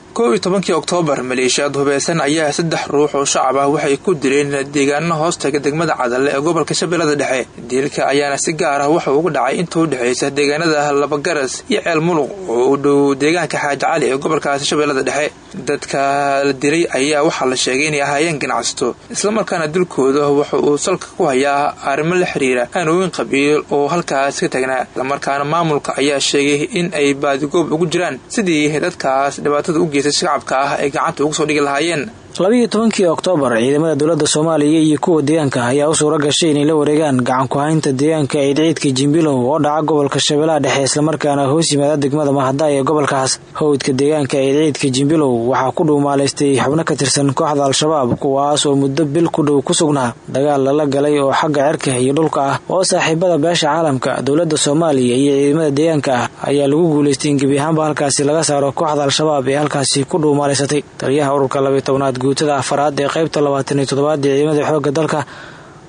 L: ah waxay ku dileen deegaano hoostaga degmada cadalle ee gobolka shabeellada dhexe. Diilka ayaana si gaar ah waxa ugu dhacay inta u dhexaysa deegaanada labagaras iyo ceel muluq oo u dhow deegaanka xaaji cali ee gobolkaasi shabeellada dhexe. Dadka la dilay ayaa waxaa la sheegay inay ahaayeen ganacsato islamarkaana dilkooda waxa uu salka ku hayaa arrimo la xiriira aanooyin qabiil oo halkaas ka tagnaa islamarkaana maamulka ayaa sheegay in ay baadigoob ugu jiraan sidii dadkaas dhibaatada u geystay shacabka ah ay gacanta ugu soo dhigi lahaayeen
K: labiiyo tobankii oktoobar ciidamada dowladda soomaaliya iyo kuwa deegaanka ayaa u suura gashay inay la wareegaan gacan ku-haynta deegaanka ciidciidka jimbilow oo dhaca gobolka shabeellaha dhexe islamarkaana hoos yimaada degmada mahadaay ee gobolkaas. Howdka deegaanka ciidciidka jimbilow waxaa ku dhuumaalaystay xubno ka tirsan kooxda al-shabaab kuwaas oo muddo bil ku dhow ku sugnaa dagaal lala galay oo xagga cirka iyo dhulka ah. Oo saaxiibada beesha caalamka dowladda soomaaliya iyo ciidamada deegaanka ah ayaa lagu guulaystay in gebi ahaanba halkaasi laga saaro kooxda al-shabaab ee halkaasi ku dhuumaalaysatay taliyaha ururka labiy tobnaad guutada afaraad ee qaybta labaatan iyo toddobaad ee ciidamada xoogga dalka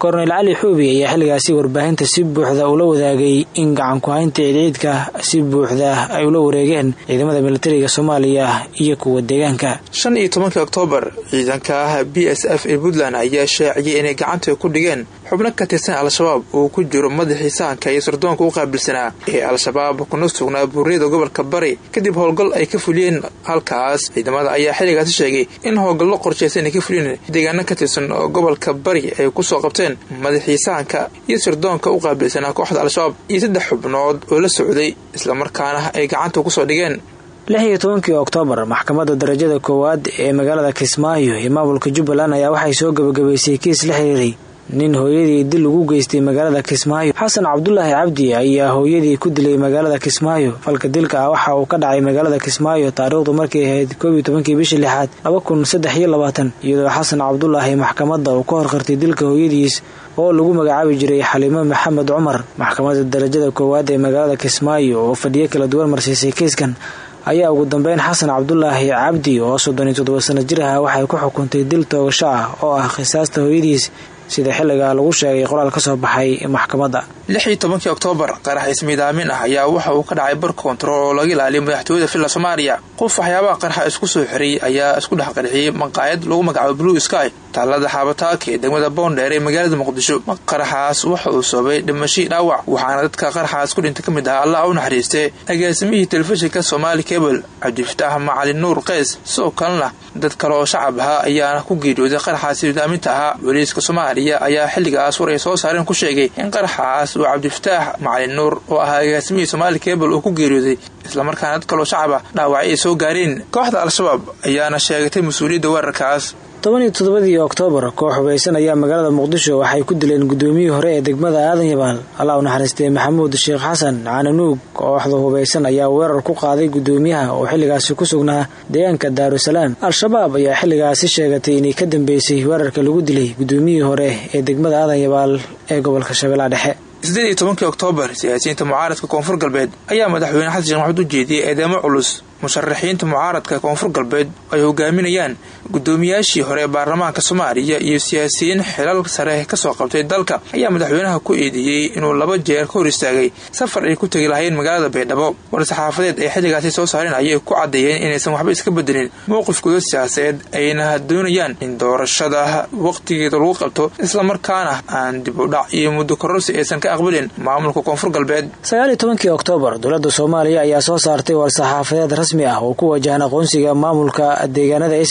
K: korneyl cali xuubi ayaa xilligaasi warbaahinta si buuxda ula wadaagay in gacanku-haynta ciidciidka si buuxda ay ula wareegeen ciidamada militariga soomaaliya iyo kuwa deegaanka.
L: Shan iyo tobankii oktoobar ciidanka b s f ee puntland ayaa shaaciyay inay gacanta ku dhigeen xubno ka tirsan al-shabaab uu ku jiro madaxii sahanka iyo sirdoonka u qaabilsanaa ee al-shabaab kuna sugnaa buuriyada gobolka bari. Kadib howlgal ay ka fuliyeen halkaas ciidamada ayaa xilligaasi sheegay in howlgallo qorshaysan ay ka fuliyeen deegaano ka tirsan oo gobolka bari ay ku soo qabteen madaxii iyo sirdoonka u qaabilsanaa kooxda al-shabaab. Iyo saddex xubnood oo la socday islamarkaana ay gacanta ku soo dhigeen.
K: Lix iyo tobankii oktoobar maxkamadda darajada koowaad ee magaalada kismaayo ee maamulka jubbaland ayaa waxay soo gabagabaysay kiis la xiriiray nin hooyadii dil ugu geystay magaalada kismaayo. Xasan cabdulaahi cabdi ayaa hooyadii ku dilay magaalada kismaayo. Falka dilka ah waxa uu ka dhacay magaalada kismaayo taariikhdu markay ahayd koob iyo tobankii bishii lixaad laba kun iyo labaatan iyadoo xasan cabdulaahi maxkamadda uu ka horqirtay dilka hooyadiis oo lagu magacaabi jiray xaliimo maxamed cumar. Maxkamadda darajada koowaad ee magaalada kismaayo oo fadhiyo kala duwan marsiisay kiiskan ayaa ugu dambeyn xasan cabdulaahi cabdi oo soddon iyo toddoba sano jir ah waxay ku xukuntay dil toogasho ah oo ah khisaasta hooyadiis sida xilliga lagu sheegay qoraal ka soo baxay maxkamadda.
L: Lix iyo tobankii oktoobar qarax ismiidaamin ah ayaa waxa uu ka dhacay bar koontarool oo laga ilaaliyo madaxtooyada villa soomaaliya. Qof waxyaabaha qarxa isku soo xiray ayaa isku dhex qarxiyey maqaayad lagu magacaabo blue sky taalada xaabataaka ee degmada boondheer ee magaalada muqdisho qaraxaas waxa uu sababay dhimashii dhaawac waxaana dadka qaraxaas ku dhinta ka mid ah allah u naxariistay agaasimihii telefishinka somaali cable cabdifataax macalin nuur qays. Sidoo kalena dad kale oo shacab ahaa ayaana ku geeriyooday qaraxaas midaaminta ahaa booliiska soomaaliya ayaa xilligaas war ay soo saareen ku sheegay in qaraxaas uu cabdifataax macalin nuur oo ahaa agaasimihii somaali cable uu ku geeriyooday islamarkaana dad kaloo shacab ah dhaawacyo ay soo gaareen. Kooxda al-shabaab ayaana sheegatay mas'uuliyadda weerarkaas
K: toban iyo toddobadii oktoobar koox hubaysan ayaa magaalada muqdisho waxay ku dileen gudoomiyihii hore ee degmada aadan yabaal allah u naxariistay maxamuud sheekh xasan cananuug kooxda hubaysan ayaa weerar ku qaaday gudoomiyaha oo xilligaasi ku sugnaa deegaanka daarusalaam al-shabaab ayaa xilligaasi sheegatay inay ka dambeysay weerarka lagu dilay gudoomiyihii hore ee degmada aadan yabaal ee gobolka shabeellaha dhexe.
L: Sideed iyo oktoobar siyaasiyiinta mucaaradka koonfur galbeed ayaa madaxweyne xasan sheekh maxamed u jeediyey eedeemo culus. Musharaxiinta mucaaradka koonfur galbeed ay hogaaminayaan gudoomiyaashii hore ee baarlamaanka soomaaliya iyo siyaasiyiin xilal sare ka soo qabtay dalka ayaa madaxweynaha ku eedeeyey inuu laba jeer ka hor istaagay safar ay ku tegi lahayn magaalada baydhabo. War-saxaafadeed ay xilligaasi soo saareen ayay ku caddeeyeen inaysan waxba iska bedelin mowqifkooda siyaasadeed ayna doonayaan in doorashada waqtigeeda lagu qabto islamarkaana aan dib u dhac iyo muddo kororsi aysan ka aqbalin maamulka koonfur galbeed.
K: Sagaal iyo oktoobar dowladda soomaaliya ayaa soo saartay war-saxaafadeed rasmi ah oo ku wajahan aqoonsiga maamulka deegaanada a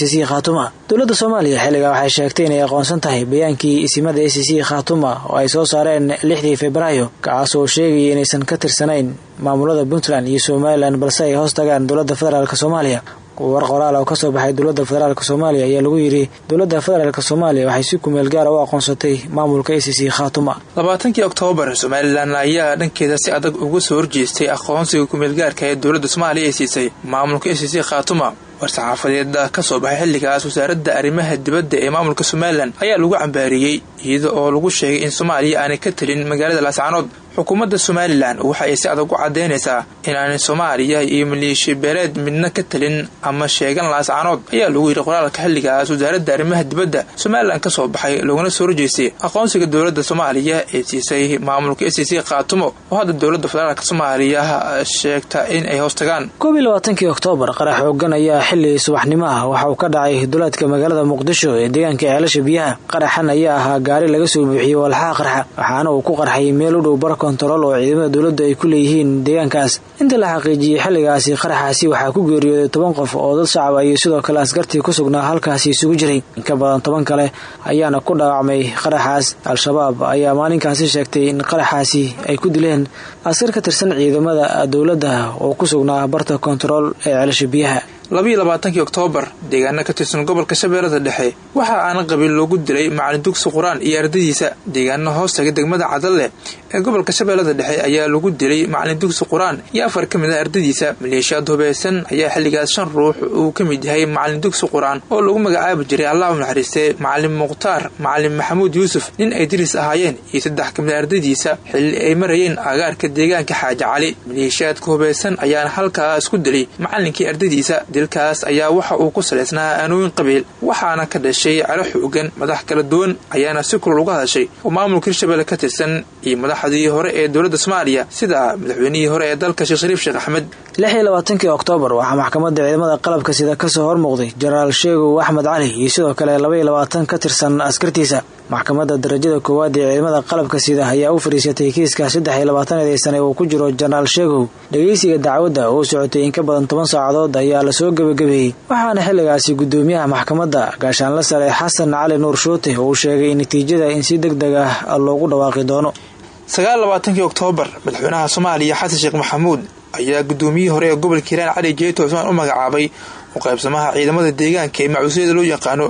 K: khaatuma dowladda soomaaliya xilligaa waxay sheegtay inay aqoonsan tahay bayaankii isimada a c khaatuma oo ay soo saareen lixdii febraayo kaas oo sheegaya inaysan ka tirsanayn maamulada puntland iyo somalilan balse ay hoos tagaan dowladda federaalk soomaaliya. War qoraal oo ka soo baxay dowladda federaalk soomaaliya ayaa lagu yidhi dowladda federaalk soomaaliya waxay si kumeel gaara u aqoonsatay maamulka a c c khaatuma
L: labaatankii oktoobar somalilan ayaa dhankeeda si adag uga soo horjeestay aqoonsiga kumeelgaarka ee dowladda soomaaliya ay siisay maamulka a c c khaatuma war-saxaafadeeda ka soo baxay xilligaas wasaaradda arrimaha dibadda ee maamulka somalilan ayaa lagu cambaariyey iyada oo lagu sheegay in soomaaliya aanay ka telin magaalada laascaanood. Xukuumadda somalilan waxa ay si adag u caddaynaysaa inaanay soomaaliya iyo maleeshiya beeleed midna ka telin ama sheegan laascaanood. Ayaa lagu yidhi qoraalka xilligaas wasaaradda arrimaha dibadda somalilan ka soo baxay looguna soo horjeestay aqoonsiga dowladda soomaaliya ee siisay maamulka a c khaatumo. Oo hadda dowladda federaalk soomaaliya sheegta in ay hoos
K: xili subaxnimo ah waxa uu ka dhacay duleedka magaalada muqdisho ee deegaanka ceelasha biyaha. Qaraxan ayaa ahaa gaari laga soo buuxiyey walxaha qarxa waxaana uu ku qarxay meel u dhow bar kontarool oo ciidamada dowladdu ay ku leeyihiin deegaankaas. Inta la xaqiijiyey xilligaasi qaraxaasi waxaa ku geeriyooday toban qof oo dad shacaba iyo sidoo kale askartii ku sugnaa halkaasi isugu jiray. Inka badan toban kale ayaana ku dhaawacmay qaraxaas. Al-shabaab ayaa maalinkaasi sheegtay in qaraxaasi ay ku dileen askar ka tirsan ciidamada dowladda oo ku sugnaa barta kontarool ee ceelasha biyaha
L: labayo labaatankii oktoobar deegaana ka tirsan gobolka shabeellada dhexe waxa aana qabiil loogu dilay macalin dugsi qur'aan iyo ardadiisa deegaana hoostaga degmada cadalle ee gobolka shabeellada dhexe ayaa lagu dilay macalin dugsi qur'aan iyo afar ka mid a ardadiisa maleeshiyaad hubeysan ayaa xilligaas shan ruux uu ka mid yahay macalin dugsi qur'aan oo lagu magacaabi jiray allah u naxariistay macalin mukhtaar macalin maxamuud yuusuf nin ay diris ahaayeen iyo saddex ka mid a ardadiisa xilli ay marayeen agaarka deegaanka xaaji cali. Maleeshiyaadka hubeysan ayaana halkaas ku dilay macalinkii ardadiisa dilkaas ayaa waxa uu ku salaysnaa aanooyin qabiil waxaana ka dhashay calo xoogan madax kala duwan ayaana si kulal uga hadashay oo maamulka hirshabelle ka tirsan iyo madaxdii hore ee dowladda soomaaliya sida madaxweynihii hore ee dalka sheekh shariif sheekh axmed.
K: Labaatankii oktoobar waxaa maxkamadda ciidamada qalabka sida ka soo hormuuqday jenaraal sheegow axmed cali iyo sidoo kale laba iyo labaatan ka tirsan askartiisa maxkamadda darajada koowaad ee ciidamada qalabka sida ayaa u fadhiisatay kiiska saddex iyo labaatan eedeysane uu ku jiro jenaraal sheegow dhegeysiga dacwadda oo socotay in ka badan toban saacadood ayaa la soo gebagabeeyey waxaana xilligaasi gudoomiyaha maxkamadda gaashaanla sare xasan cali nuur shuute uu sheegay natiijada in si deg deg ah loogu dhawaaqi doono.
L: Sagaal labaatankii oktoobar madaxweynaha soomaaliya xasan sheekh maxamuud ayaa gudoomiyihii hore ee gobolka hiiraan cali jeeto cusmaan u magacaabay u qaybsamaha ciidamada deegaanka ee macuusyada loo yaqaano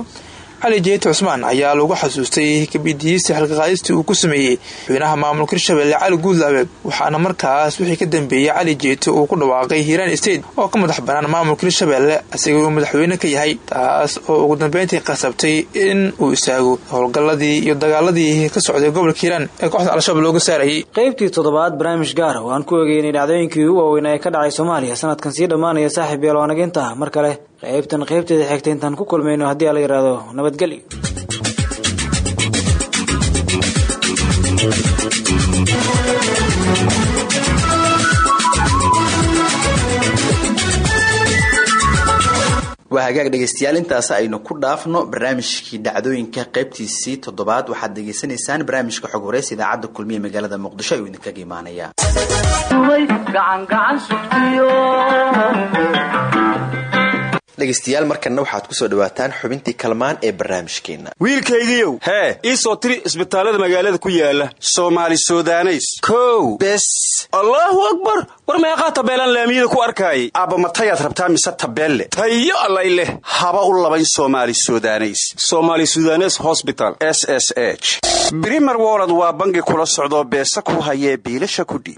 L: cali jeeto cusmaan ayaa lagu xasuustay kabidiyiista xilkaqaadistii uu ku sameeyey madaxweynaha maamulka hirshabelle cali guudlaabe waxaana markaas wixii ka dambeeyey cali jeeto uu ku dhawaaqay hiiraan state oo ka madax banaan maamulka hirshabelle isaga uu madaxweyne ka yahay taas oo ugu dambeyntii qasabtay in uu istaago howlgalladii iyo dagaaladii ka socday gobolka hiiraan ee kooxda al-shabaab looga saarayay.
K: Qaybtii toddobaad barnaamij gaar oo aan ku egeynay dhacdooyinkii ugu waaweynaa ee ka dhacay soomaaliya sanadkan sii dhammaanaya saaxiib yaal waanaginta mar kale qaybtan qaybteeda xigta intaan ku kulmayno haddii ala yidhaahdo nabadgelyo.
B: Waa hagaag dhegaystayaal intaas aynu ku dhaafno barnaamijkii dhacdooyinka qaybtiisii toddobaad. Waxaad degeysanaysaan barnaamijka xog wareysa idaacadda kulmiye magaalada muqdisho ayuu idinkaga imaanaya dhegaystayaal markanna waxaad ku soo dhawaataan xubintii kalmaan ee barnaamijkeena.
C: Wiilkaygiiow hee ii soo tiri isbitaallada magaalada ku yaalla soomaali sudaneys. Kow. Bes. Allaahu akbar! War meeqaa tabeelaan laamiyada ku arkaayay? Aabba matayaad rabtaa mise tabeelle? Tayo allay leh. Haba u labayn soomaali sudaneys. Somaali sudanes hosbital s s h. Brimer wolod waa bangi kula socdoo beesa ku hayee biilasha kudhiib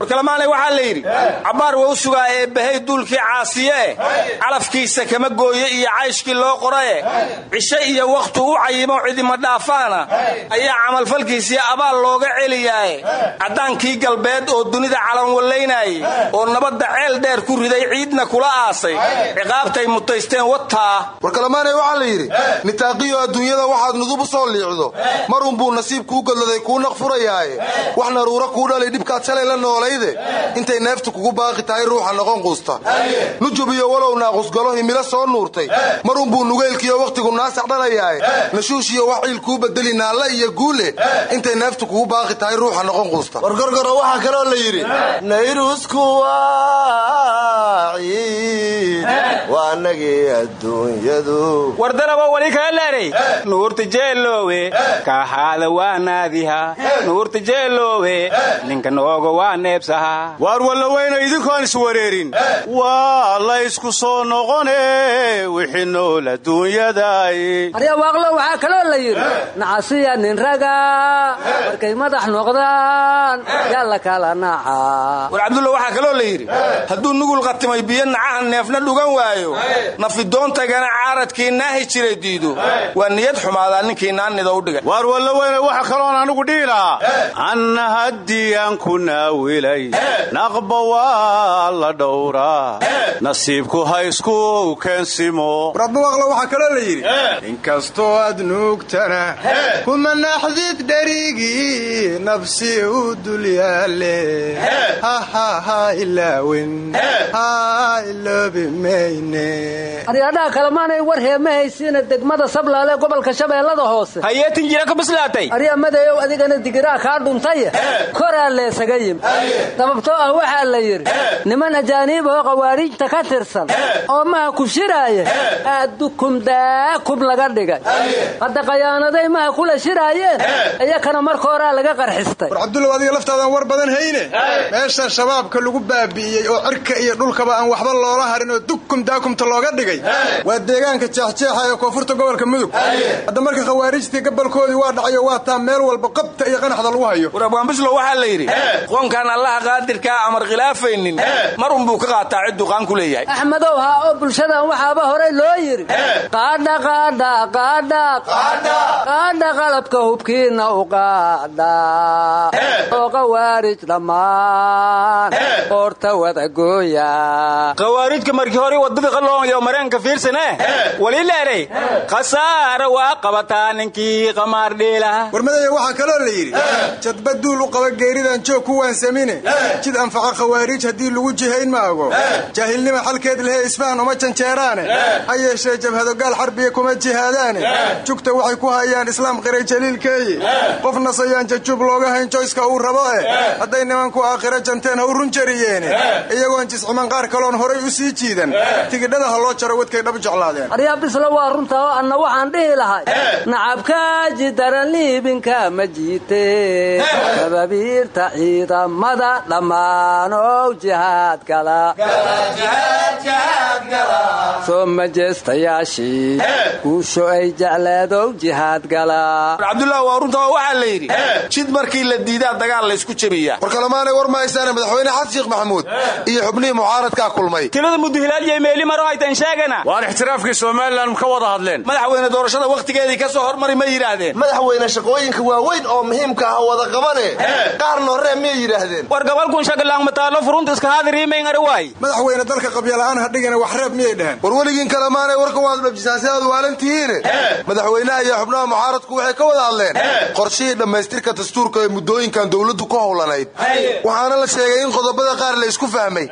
M: warkalamaanay waxaa la yidhi cabbaar waa u sugaa eebbahay duulkii caasiye. Eh calafkiisa kama gooye iyo cayshkii loo qorae cishe iyo wakhtu u cayimo cidima dhaafaana. Ayaa camalfalkiisii abaal looga celiyaae caddaankii galbeed oo dunida calanwallaynayay oo nabadda ceel dheer ku riday ciidna kula aasay. Ciqaabtay mutaysteen wataa
N: warkalamaanay waxaa la yidhi nitaaqiyo adduunyada waxaad nudub u soo liicdo. Marunbuu nasiib kuu godladay kuu naq furayaaye wax naruuro kuu dhalay dhibkaad shalay la noolayde intay neeftu kugu baaqi tahay ruuxa noqon quusta. Nujub iyo walow naaqusgalo himilo soo nuurtay. Marunbuu nugeylkiiyo wakhtigu naasac dhalayaaye nashuushiyo wax ciil kuu bedeli naalle iyo guule. Intay neeftu kugu baaqi tahay ruuxa noqon quusta.
O: Wargorgoro waxaa kaloo la yidhi nayrusku waa ciid waa nagii adduunyadu.
M: Wardarabo wali kaa leeray nuurta jeeloowe kaahaada waa naadiha. Nuurta jeeloowe ninka nooga waa neebsaha.
P: Waar wallaweyna idinkoon iswareerin waa laysku soo noqone wixii nool adduunyaday
Q: aryawaaqlo waxaa kaloo la yidhi nacasiya nin raga markay madax noqdaan yaa la kala naaca.
M: War cabdulla waxaa kaloo la yidhi hadduu nugul qatimay biyo nacaha neefna dhugan waayo. Nafidoontagana caaradkii naahi jiray diido waa niyad xumaadaa ninkii naannida u dhigay
P: waar wallaweyne waxa kaloon anigu dhihi lahaa anna haddii aan ku naawilay naqba waa la dhowraa nasiibku ha isku keensimo
N: warabawaqla waxaa kaloo la yidhi inkastoo aad nuugtana kuma naxdid dherigii nabsi u dul yaale. Hahaha ilaawen ha iloobi mayne.
Q: Aryadhaha kalemaanay war heema haysiina degmada sablaale gobolka shabeellada hoose.
M: Hayeetin jira ka bislaatay.
Q: Arya madayow adigana digiraa kaa dhuntaya koraa leesaga yimi sababtoo ah waxaa la yidhi niman ajaaniibahoo qawaariijta ka tirsan oo maha ku shiraaya aaddukumdaakub laga dhigay. Hadda qayaanaday maha kula shiraayeen iyakana marka horaa laga qarxistay.
N: War cabdullaw adiga laftaadan war badan hayne. Meesha shabaabka lagu baabi'iyey oo cirka iyo dhulkaba aan waxba loola harin oo dukum daakumta looga dhigay. Waa deegaan
R: deegaanka jeexjeexa ee koonfurta gobolka mudug hadda marka khawaarijtii gabalkoodii waa dhacayo waa taa meel walba qabta iyo qanaxda lagu hayo
M: war abwaanbislo waxaa la yidhi qoonkaan allaha qaadirkaa amar khilaafaynin. Mar unbuu ka qaataa cidduu qaan ku leeyahay.
Q: Axmedow haa oo bulshadan waxaaba horey loo yidhi qaadha qaadha qaadha qaadha qalabka hubkiinna u qaadha oo qawaarij dhammaan. Qoorta wadagooya
M: khawaarijka markii hore waddadii qaloomayo mareenka fiirsane. Wali leeray khasaara waa qabataa ninkii qamaar dhiila.
R: Warmadaya waxaa kaloo la yidhi jadba duul u qaba geeridan joog ku waansamine jid anfaca khawaariij haddii lagu jihayn maago jaahilnima xalkeed lehe isfahan uma janjeeraane. Ha yeeshee jabhadogaal xarbiya kuma jihaadaane. Jugta waxay ku hayaan islaam qiray jaliilkeeye qof nasayaan jajub looga hayn joyska uu rabo eh. Hadday nimanku aakhira janteen ha u run jariyeene. Iyagoon jisciman qaar kaloon horay u sii jiidan. Tigidhada ha loo jaro wadkay dhab jeclaadeen.
Q: Aryaa bisla waa runtaa oo anna waxaan dhihi lahay. Nacabkaaji daran liibinka ma jiite sababiirta ciidamada dhammaanow jihaad gala. Soo majeestayaashii guusho ay jecleedow jihaad gala.
M: Cabdullah waa runtaa oo waxaa la yidhi jid markii la diidaa dagaal laysku jebiyaa.
N: War kalemaanay war mahaysaane madaxweyne xasan sheekh maxamuud iyo xubnihii mucaaradkaa kulmay.
M: Tilada muduhilaaliya meeli maro haytan sheegana.
P: Waan ixtiraafkii somalilan ka wada hadleen.
M: Madaxweyne doorashada wakhtigeedii ka soo hormari ma yidhaahdeen.
O: Madaxweyne shaqooyinka waaweyn oo muhiimka ah wada qabane. Qaarna horee miyay yidhaahdeen.
M: War gabalkun shagalaangmataalo furunta iska haadiriimaynara waay.
R: Madaxweyne dalka qabyala'aan ha dhigana wax reeb miyay dhaheen.
N: War weligiin kalemaanay warka waad dhabjisaan si aad waalantihiine madaxweynaha iyo xubnaha mucaaradku waxay ka wada hadleen. Qorshihii dhammaystirka dastuurka ee muddooyinkan dowladdu ku howlanayd. Waxaana la sheegay in qodobada qaar la isku fahmay.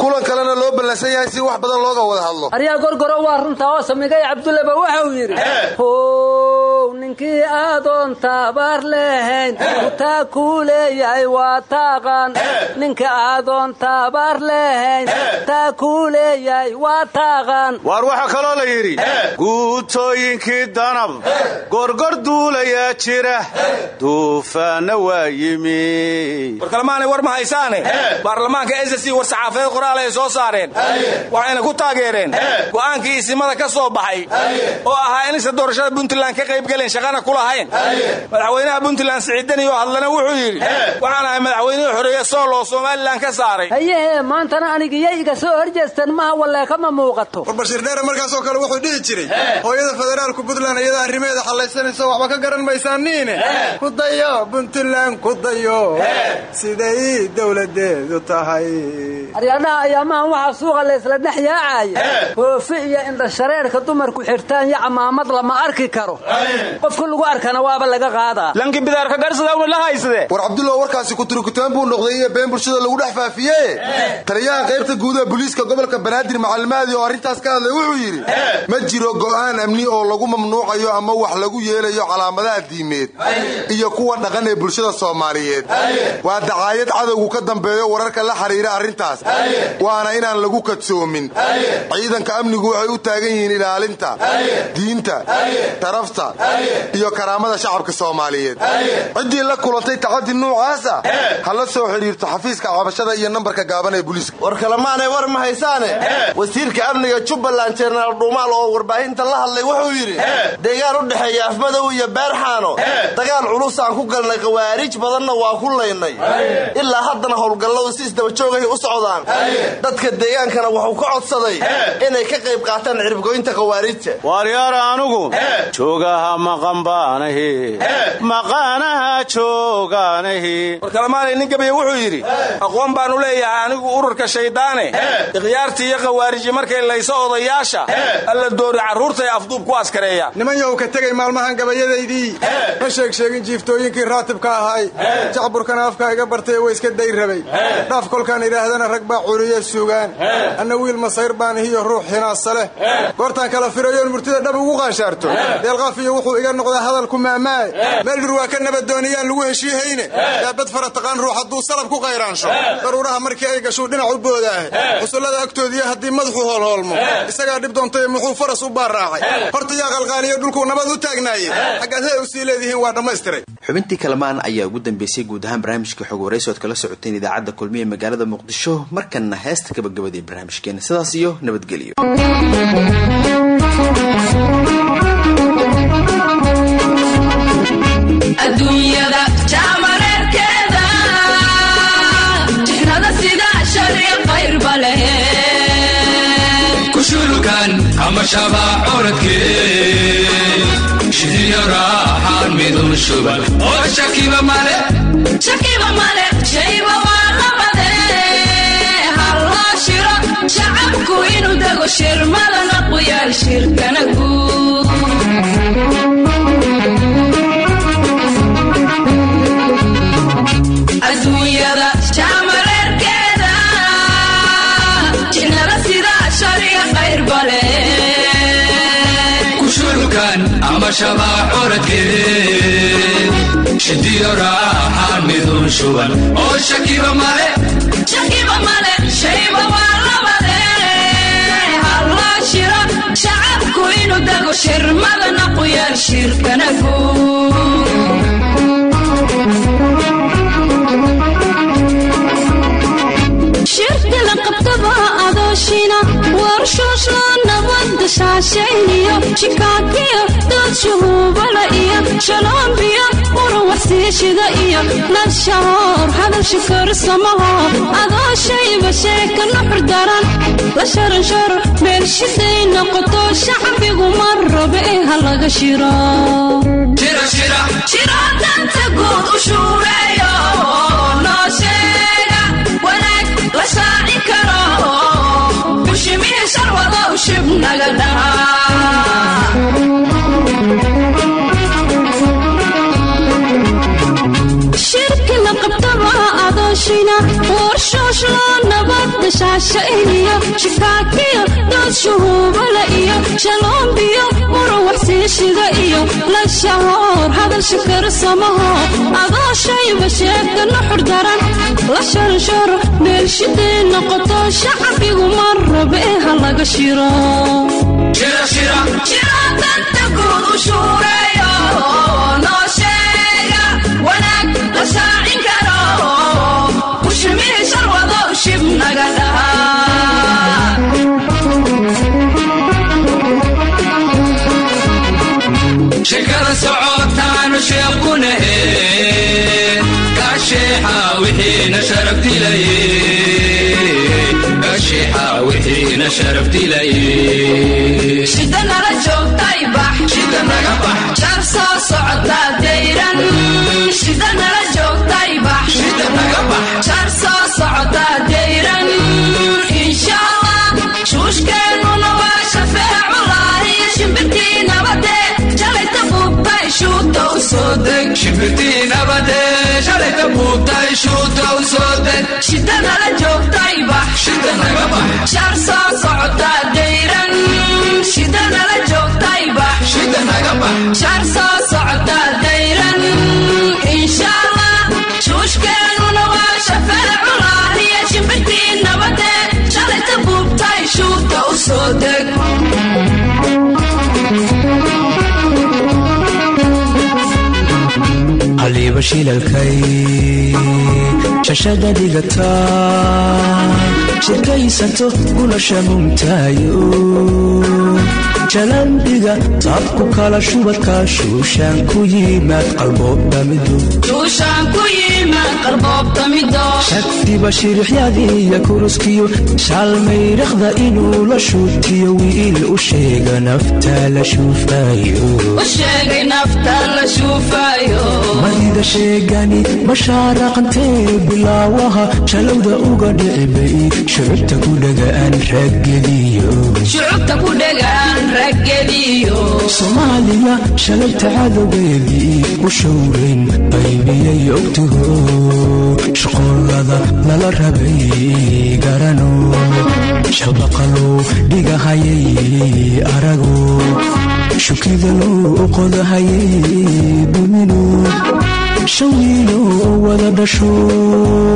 N: Kulan kalena loo ballansan yahay si wax badan looga wada hadlo.
Q: Aryaa gorgoro waa runtaa oo samigay cabdullaba waxau yidhi how ninkii aadoon taabaar lehayn utaa kuu leeyahay waa taaqan ninka aadoon taabaar lehayn taa kuu leeyahay waa taaqan
P: waar waxaa kaloo la yidhi guutooyinkii danab gorgor duulayaa jira duufaanna waa yimi.
M: Warkalmaanay war ma haysaane? Baarlamaanka ss war saxaafadeed qoraal ay soo saareen. Waxayna ku taageereen. Go'aankii isimada ka soo baxay oo ahaa inaysan doorashada puntland ka qayb gelin shaqana ku lahayn madaxweynaha puntland siciidani oo hadlana wuxuu yidhi waxaan ahay madaxweynihii xoreeye sool oo somalilan ka saaray.
Q: Hayehee maantana anigiyay iga soo horjeesteen maha walleeka ma muuqato.
R: War bashiir dheere markaasoo kale wuxuu dhihi jiray hooyada federaalku puntland iyada arrimeeda xallaysanayso waxba ka garan maysaaniine ku dayo puntland ku dayo. Siday dowladeedu tahay.
Q: Aryadhaha ayaamahan waxaa suuqa laysla dhex yaacaya hoofi iyo indhashareerka dumarku xirtaan iyo camaamad lama arki karo. Qofka lagu arkana waaba laga qaadaa.
M: Lanki bidaarka garsadawna la haysade
N: war cabdullah warkaasi kuturikutaan buu noqday iyo been bulshada lagu dhex faafiye? Taliyaha qaybta guudaha booliiska gobolka banaadir macalimaadi oo arrintaas ka hadlay wuxuu yidhi ma jiro go'aan amni oo lagu mamnuucayo ama wax lagu yeelayo calaamadaha diimeed iyo kuwa dhaqan ee bulshada soomaaliyeed. Waa dacaayad cadowgu ka dambeeyo wararka la xiriira arrintaas. Waana inaan lagu kadsoomin. Ciidanka amnigu waxay u taagan yihiin ilaalinta diinta tarafta iyo karaamada shacabka soomaaliyeed. Ciddii la kulantay tacadi nuucaasa ha la soo xidhiirto xafiiska cabashada iyo nambarka gaaban ee booliiska.
O: War kalemaanay war ma haysaane? Wasiirka amniga jubbaland jenaraal dhuumaal oo warbaahinta la hadlay wuxuu yidhi deegaan u dhexeeya afmadow iyo beerxaano. Dagaal culusaan ku galnay khawaarij badanna waa ku laynay. Ilaa haddana howlgalladu si isdabajoogahay u socdaan. Dadka deegaankana wuxuu ka codsaday inay ka qayb qaataan ciribgoynta khawaarijta
P: waaryaara anugu? Joogaha maqan baanahi. Maqaanaha joogaanahi
M: warkalamaanay nin gabiya wuxuu yidhi aqoon baanu leeyahay anigu ururka shayddaane ikhyaartii iyo khawaariji markay layso odayaasha alla doori carruurtay afduub ku askareeya
R: niman yow ka tegay maalmahan gabayadaydii ma sheeg sheegin jiiftooyinkii raatibka ahay. Jacburkana afka iga bartay way iska day rabay. Dhaaf kolkaan idhaahdana rag baa curiye sugaan anna wiil masayr baan ihiyo ruux hinaasa leh. Goortaan kala firayoon murtida dhab ugu qaashaarto. Deelqaafiyo wuxuu iga noqdaa hadalku maamaaye meel dhur waa ka nabadooniye miyaan lagu heshiihayne. Daabad fara taqaan ruux hadduu salab ku qayraansho daruuraha markii ay gashuu dhinac u boodaahe. Xusullada agtoodiiyo haddii madaxu hoolhoolmo isagaa dhib doontay muxuu faras u baarraacay horta yaa qalqaaliyo dhulkuu nabad u taagnaaye. Xaggaad hee u sii leedihiin waa dhammaystiray.
B: Xubintii kalamaan ayaa ugu dambeysay guud ahaan barnaamijka xog waraysi ood kala socoteen idaacadda kulmiye magaalada muqdisho. Markanna heesta gabagabadii barnaamijkeena. Sidaas iyo nabadgelyo
G: adduunyada
F: ama shabaa coradkee shidiyo raaxaan midun shuban oo shakiba male
G: shakiba male shayba waa labade halloo shiro shacabku inuu dego shirmadana quyaal shirkana guud
F: ama shabaa coradkee shidiyo raaxaan midun shuban oo shakiba male
G: shacabku inuu dego shirmadana quyaal shirkana guud shirka la qabtaba adooshina warshuushla nabadda shaashayniyo shikaakiyo dad shuhuubala iyo shaloombiyo muruwaxsiishida iyo nadshahoor hadalsha karsamaho adooshayba sheeka nuxur daran la sharansharo meelshiday noqoto shacbigu ma rabe ee ha laga shiro sharwadow shib nabadda shaashayniyo shikaakiyo dood shuhuubala iyo shaloombiyo muruwaxsiishida iyo la shahoor hadalsha karsamaho adooshayba sheeka nuxur daran. La sharansharo meelshiday noqoto shacbigu ma rabe ha laga shiro shiro
F: wixiina sharafdilaye kasheexa wixiina sharafdilaye
G: shida nala joogtay bax shida naga bax jar soo socotaa dayran
F: shalayta shuuta u soo deg
G: shida nala joogtay bax jar soo socotaa dayran shida nala joogtay bax jar soo socotaa dayran insha allah shuushkeennuna waa shafeeculaahiya shimbirtii nabade shalayta buubtay shuuta u soo deg
S: shilalkay shashada dhigata shirkaysato gulasha mumtaayo jalambiga taabku kala shubadka shuushaan ku yimaad qalboobba mido shagdiba shirixyadiiya kuruskiyo shaalmayraqda inuu la shuutiyo wiil u sheega naftaa la shuufayo
G: u sheegay nafta la shuufayo
S: madida sheegani mashaaraqantee bilaawaha shalowda uga dhicibay shucubta ku dhagaan raggediyo soomaaliya shalayta cadowgeedii u showrayn qaybiyay ogtaho shaqoolada lala rabay garano shabaqaloo dhigahayay arago shukida loo qodahayay dumino shan wiilo oo wada dhasho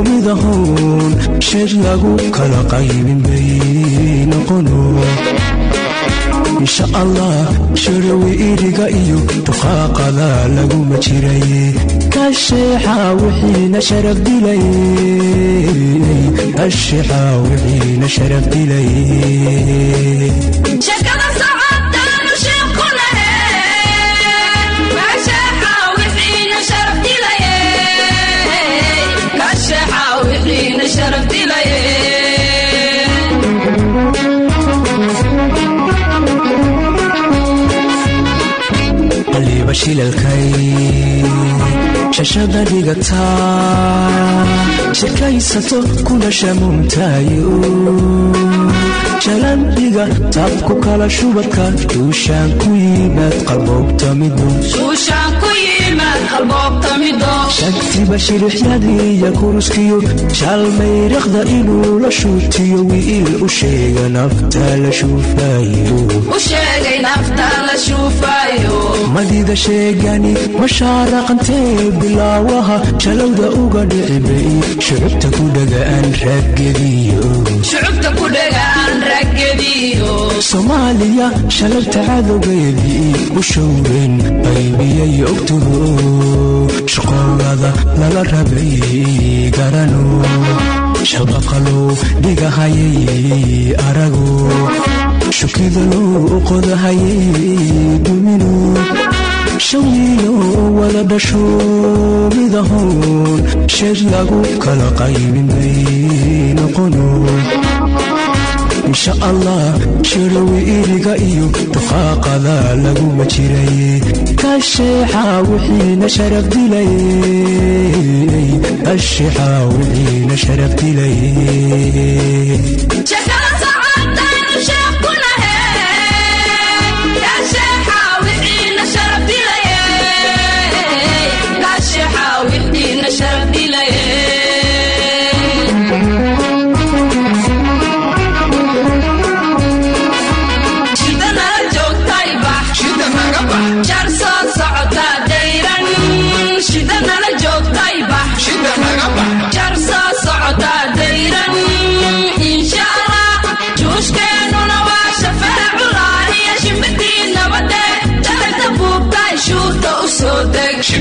S: midahoon sheed lagu kala qaybin bay noqono insha allah sharawi iriga iyo duqaaqada laguma jiray kasheexa wixiina sharaf dilay kasheexa wixiina sharaf dilay shilalkay shashada dhigataa shirkaysato kuna shamuumtaayo jalandhiga taabku kala shubadka duushaan ku yimaad qalboobta midu
G: suushaan ku yimaad qalboobta mido
S: shagtiba shirixyadiiya kuruskiyo jaalmayriqda inuu la shuutiyo wiil u sheega nafta la shuufayo madida sheegani mashaaraqantee bilaawaha jalowda uga dhicibay shucubta ku dhagaan raggediyo soomaaliya shalabta cadowgeedii u qaybiyay ogtugo shaqoogada lala rabay garano shabaqalow dhigahayay arago shukidalou qodahayay dumino oo wada dhasho midahoon sheed lagu kala qaybin bay noqono insha allah shirawi iriga iyo duqaaqada laguma jiray kasheexa wixiina sharaf dilay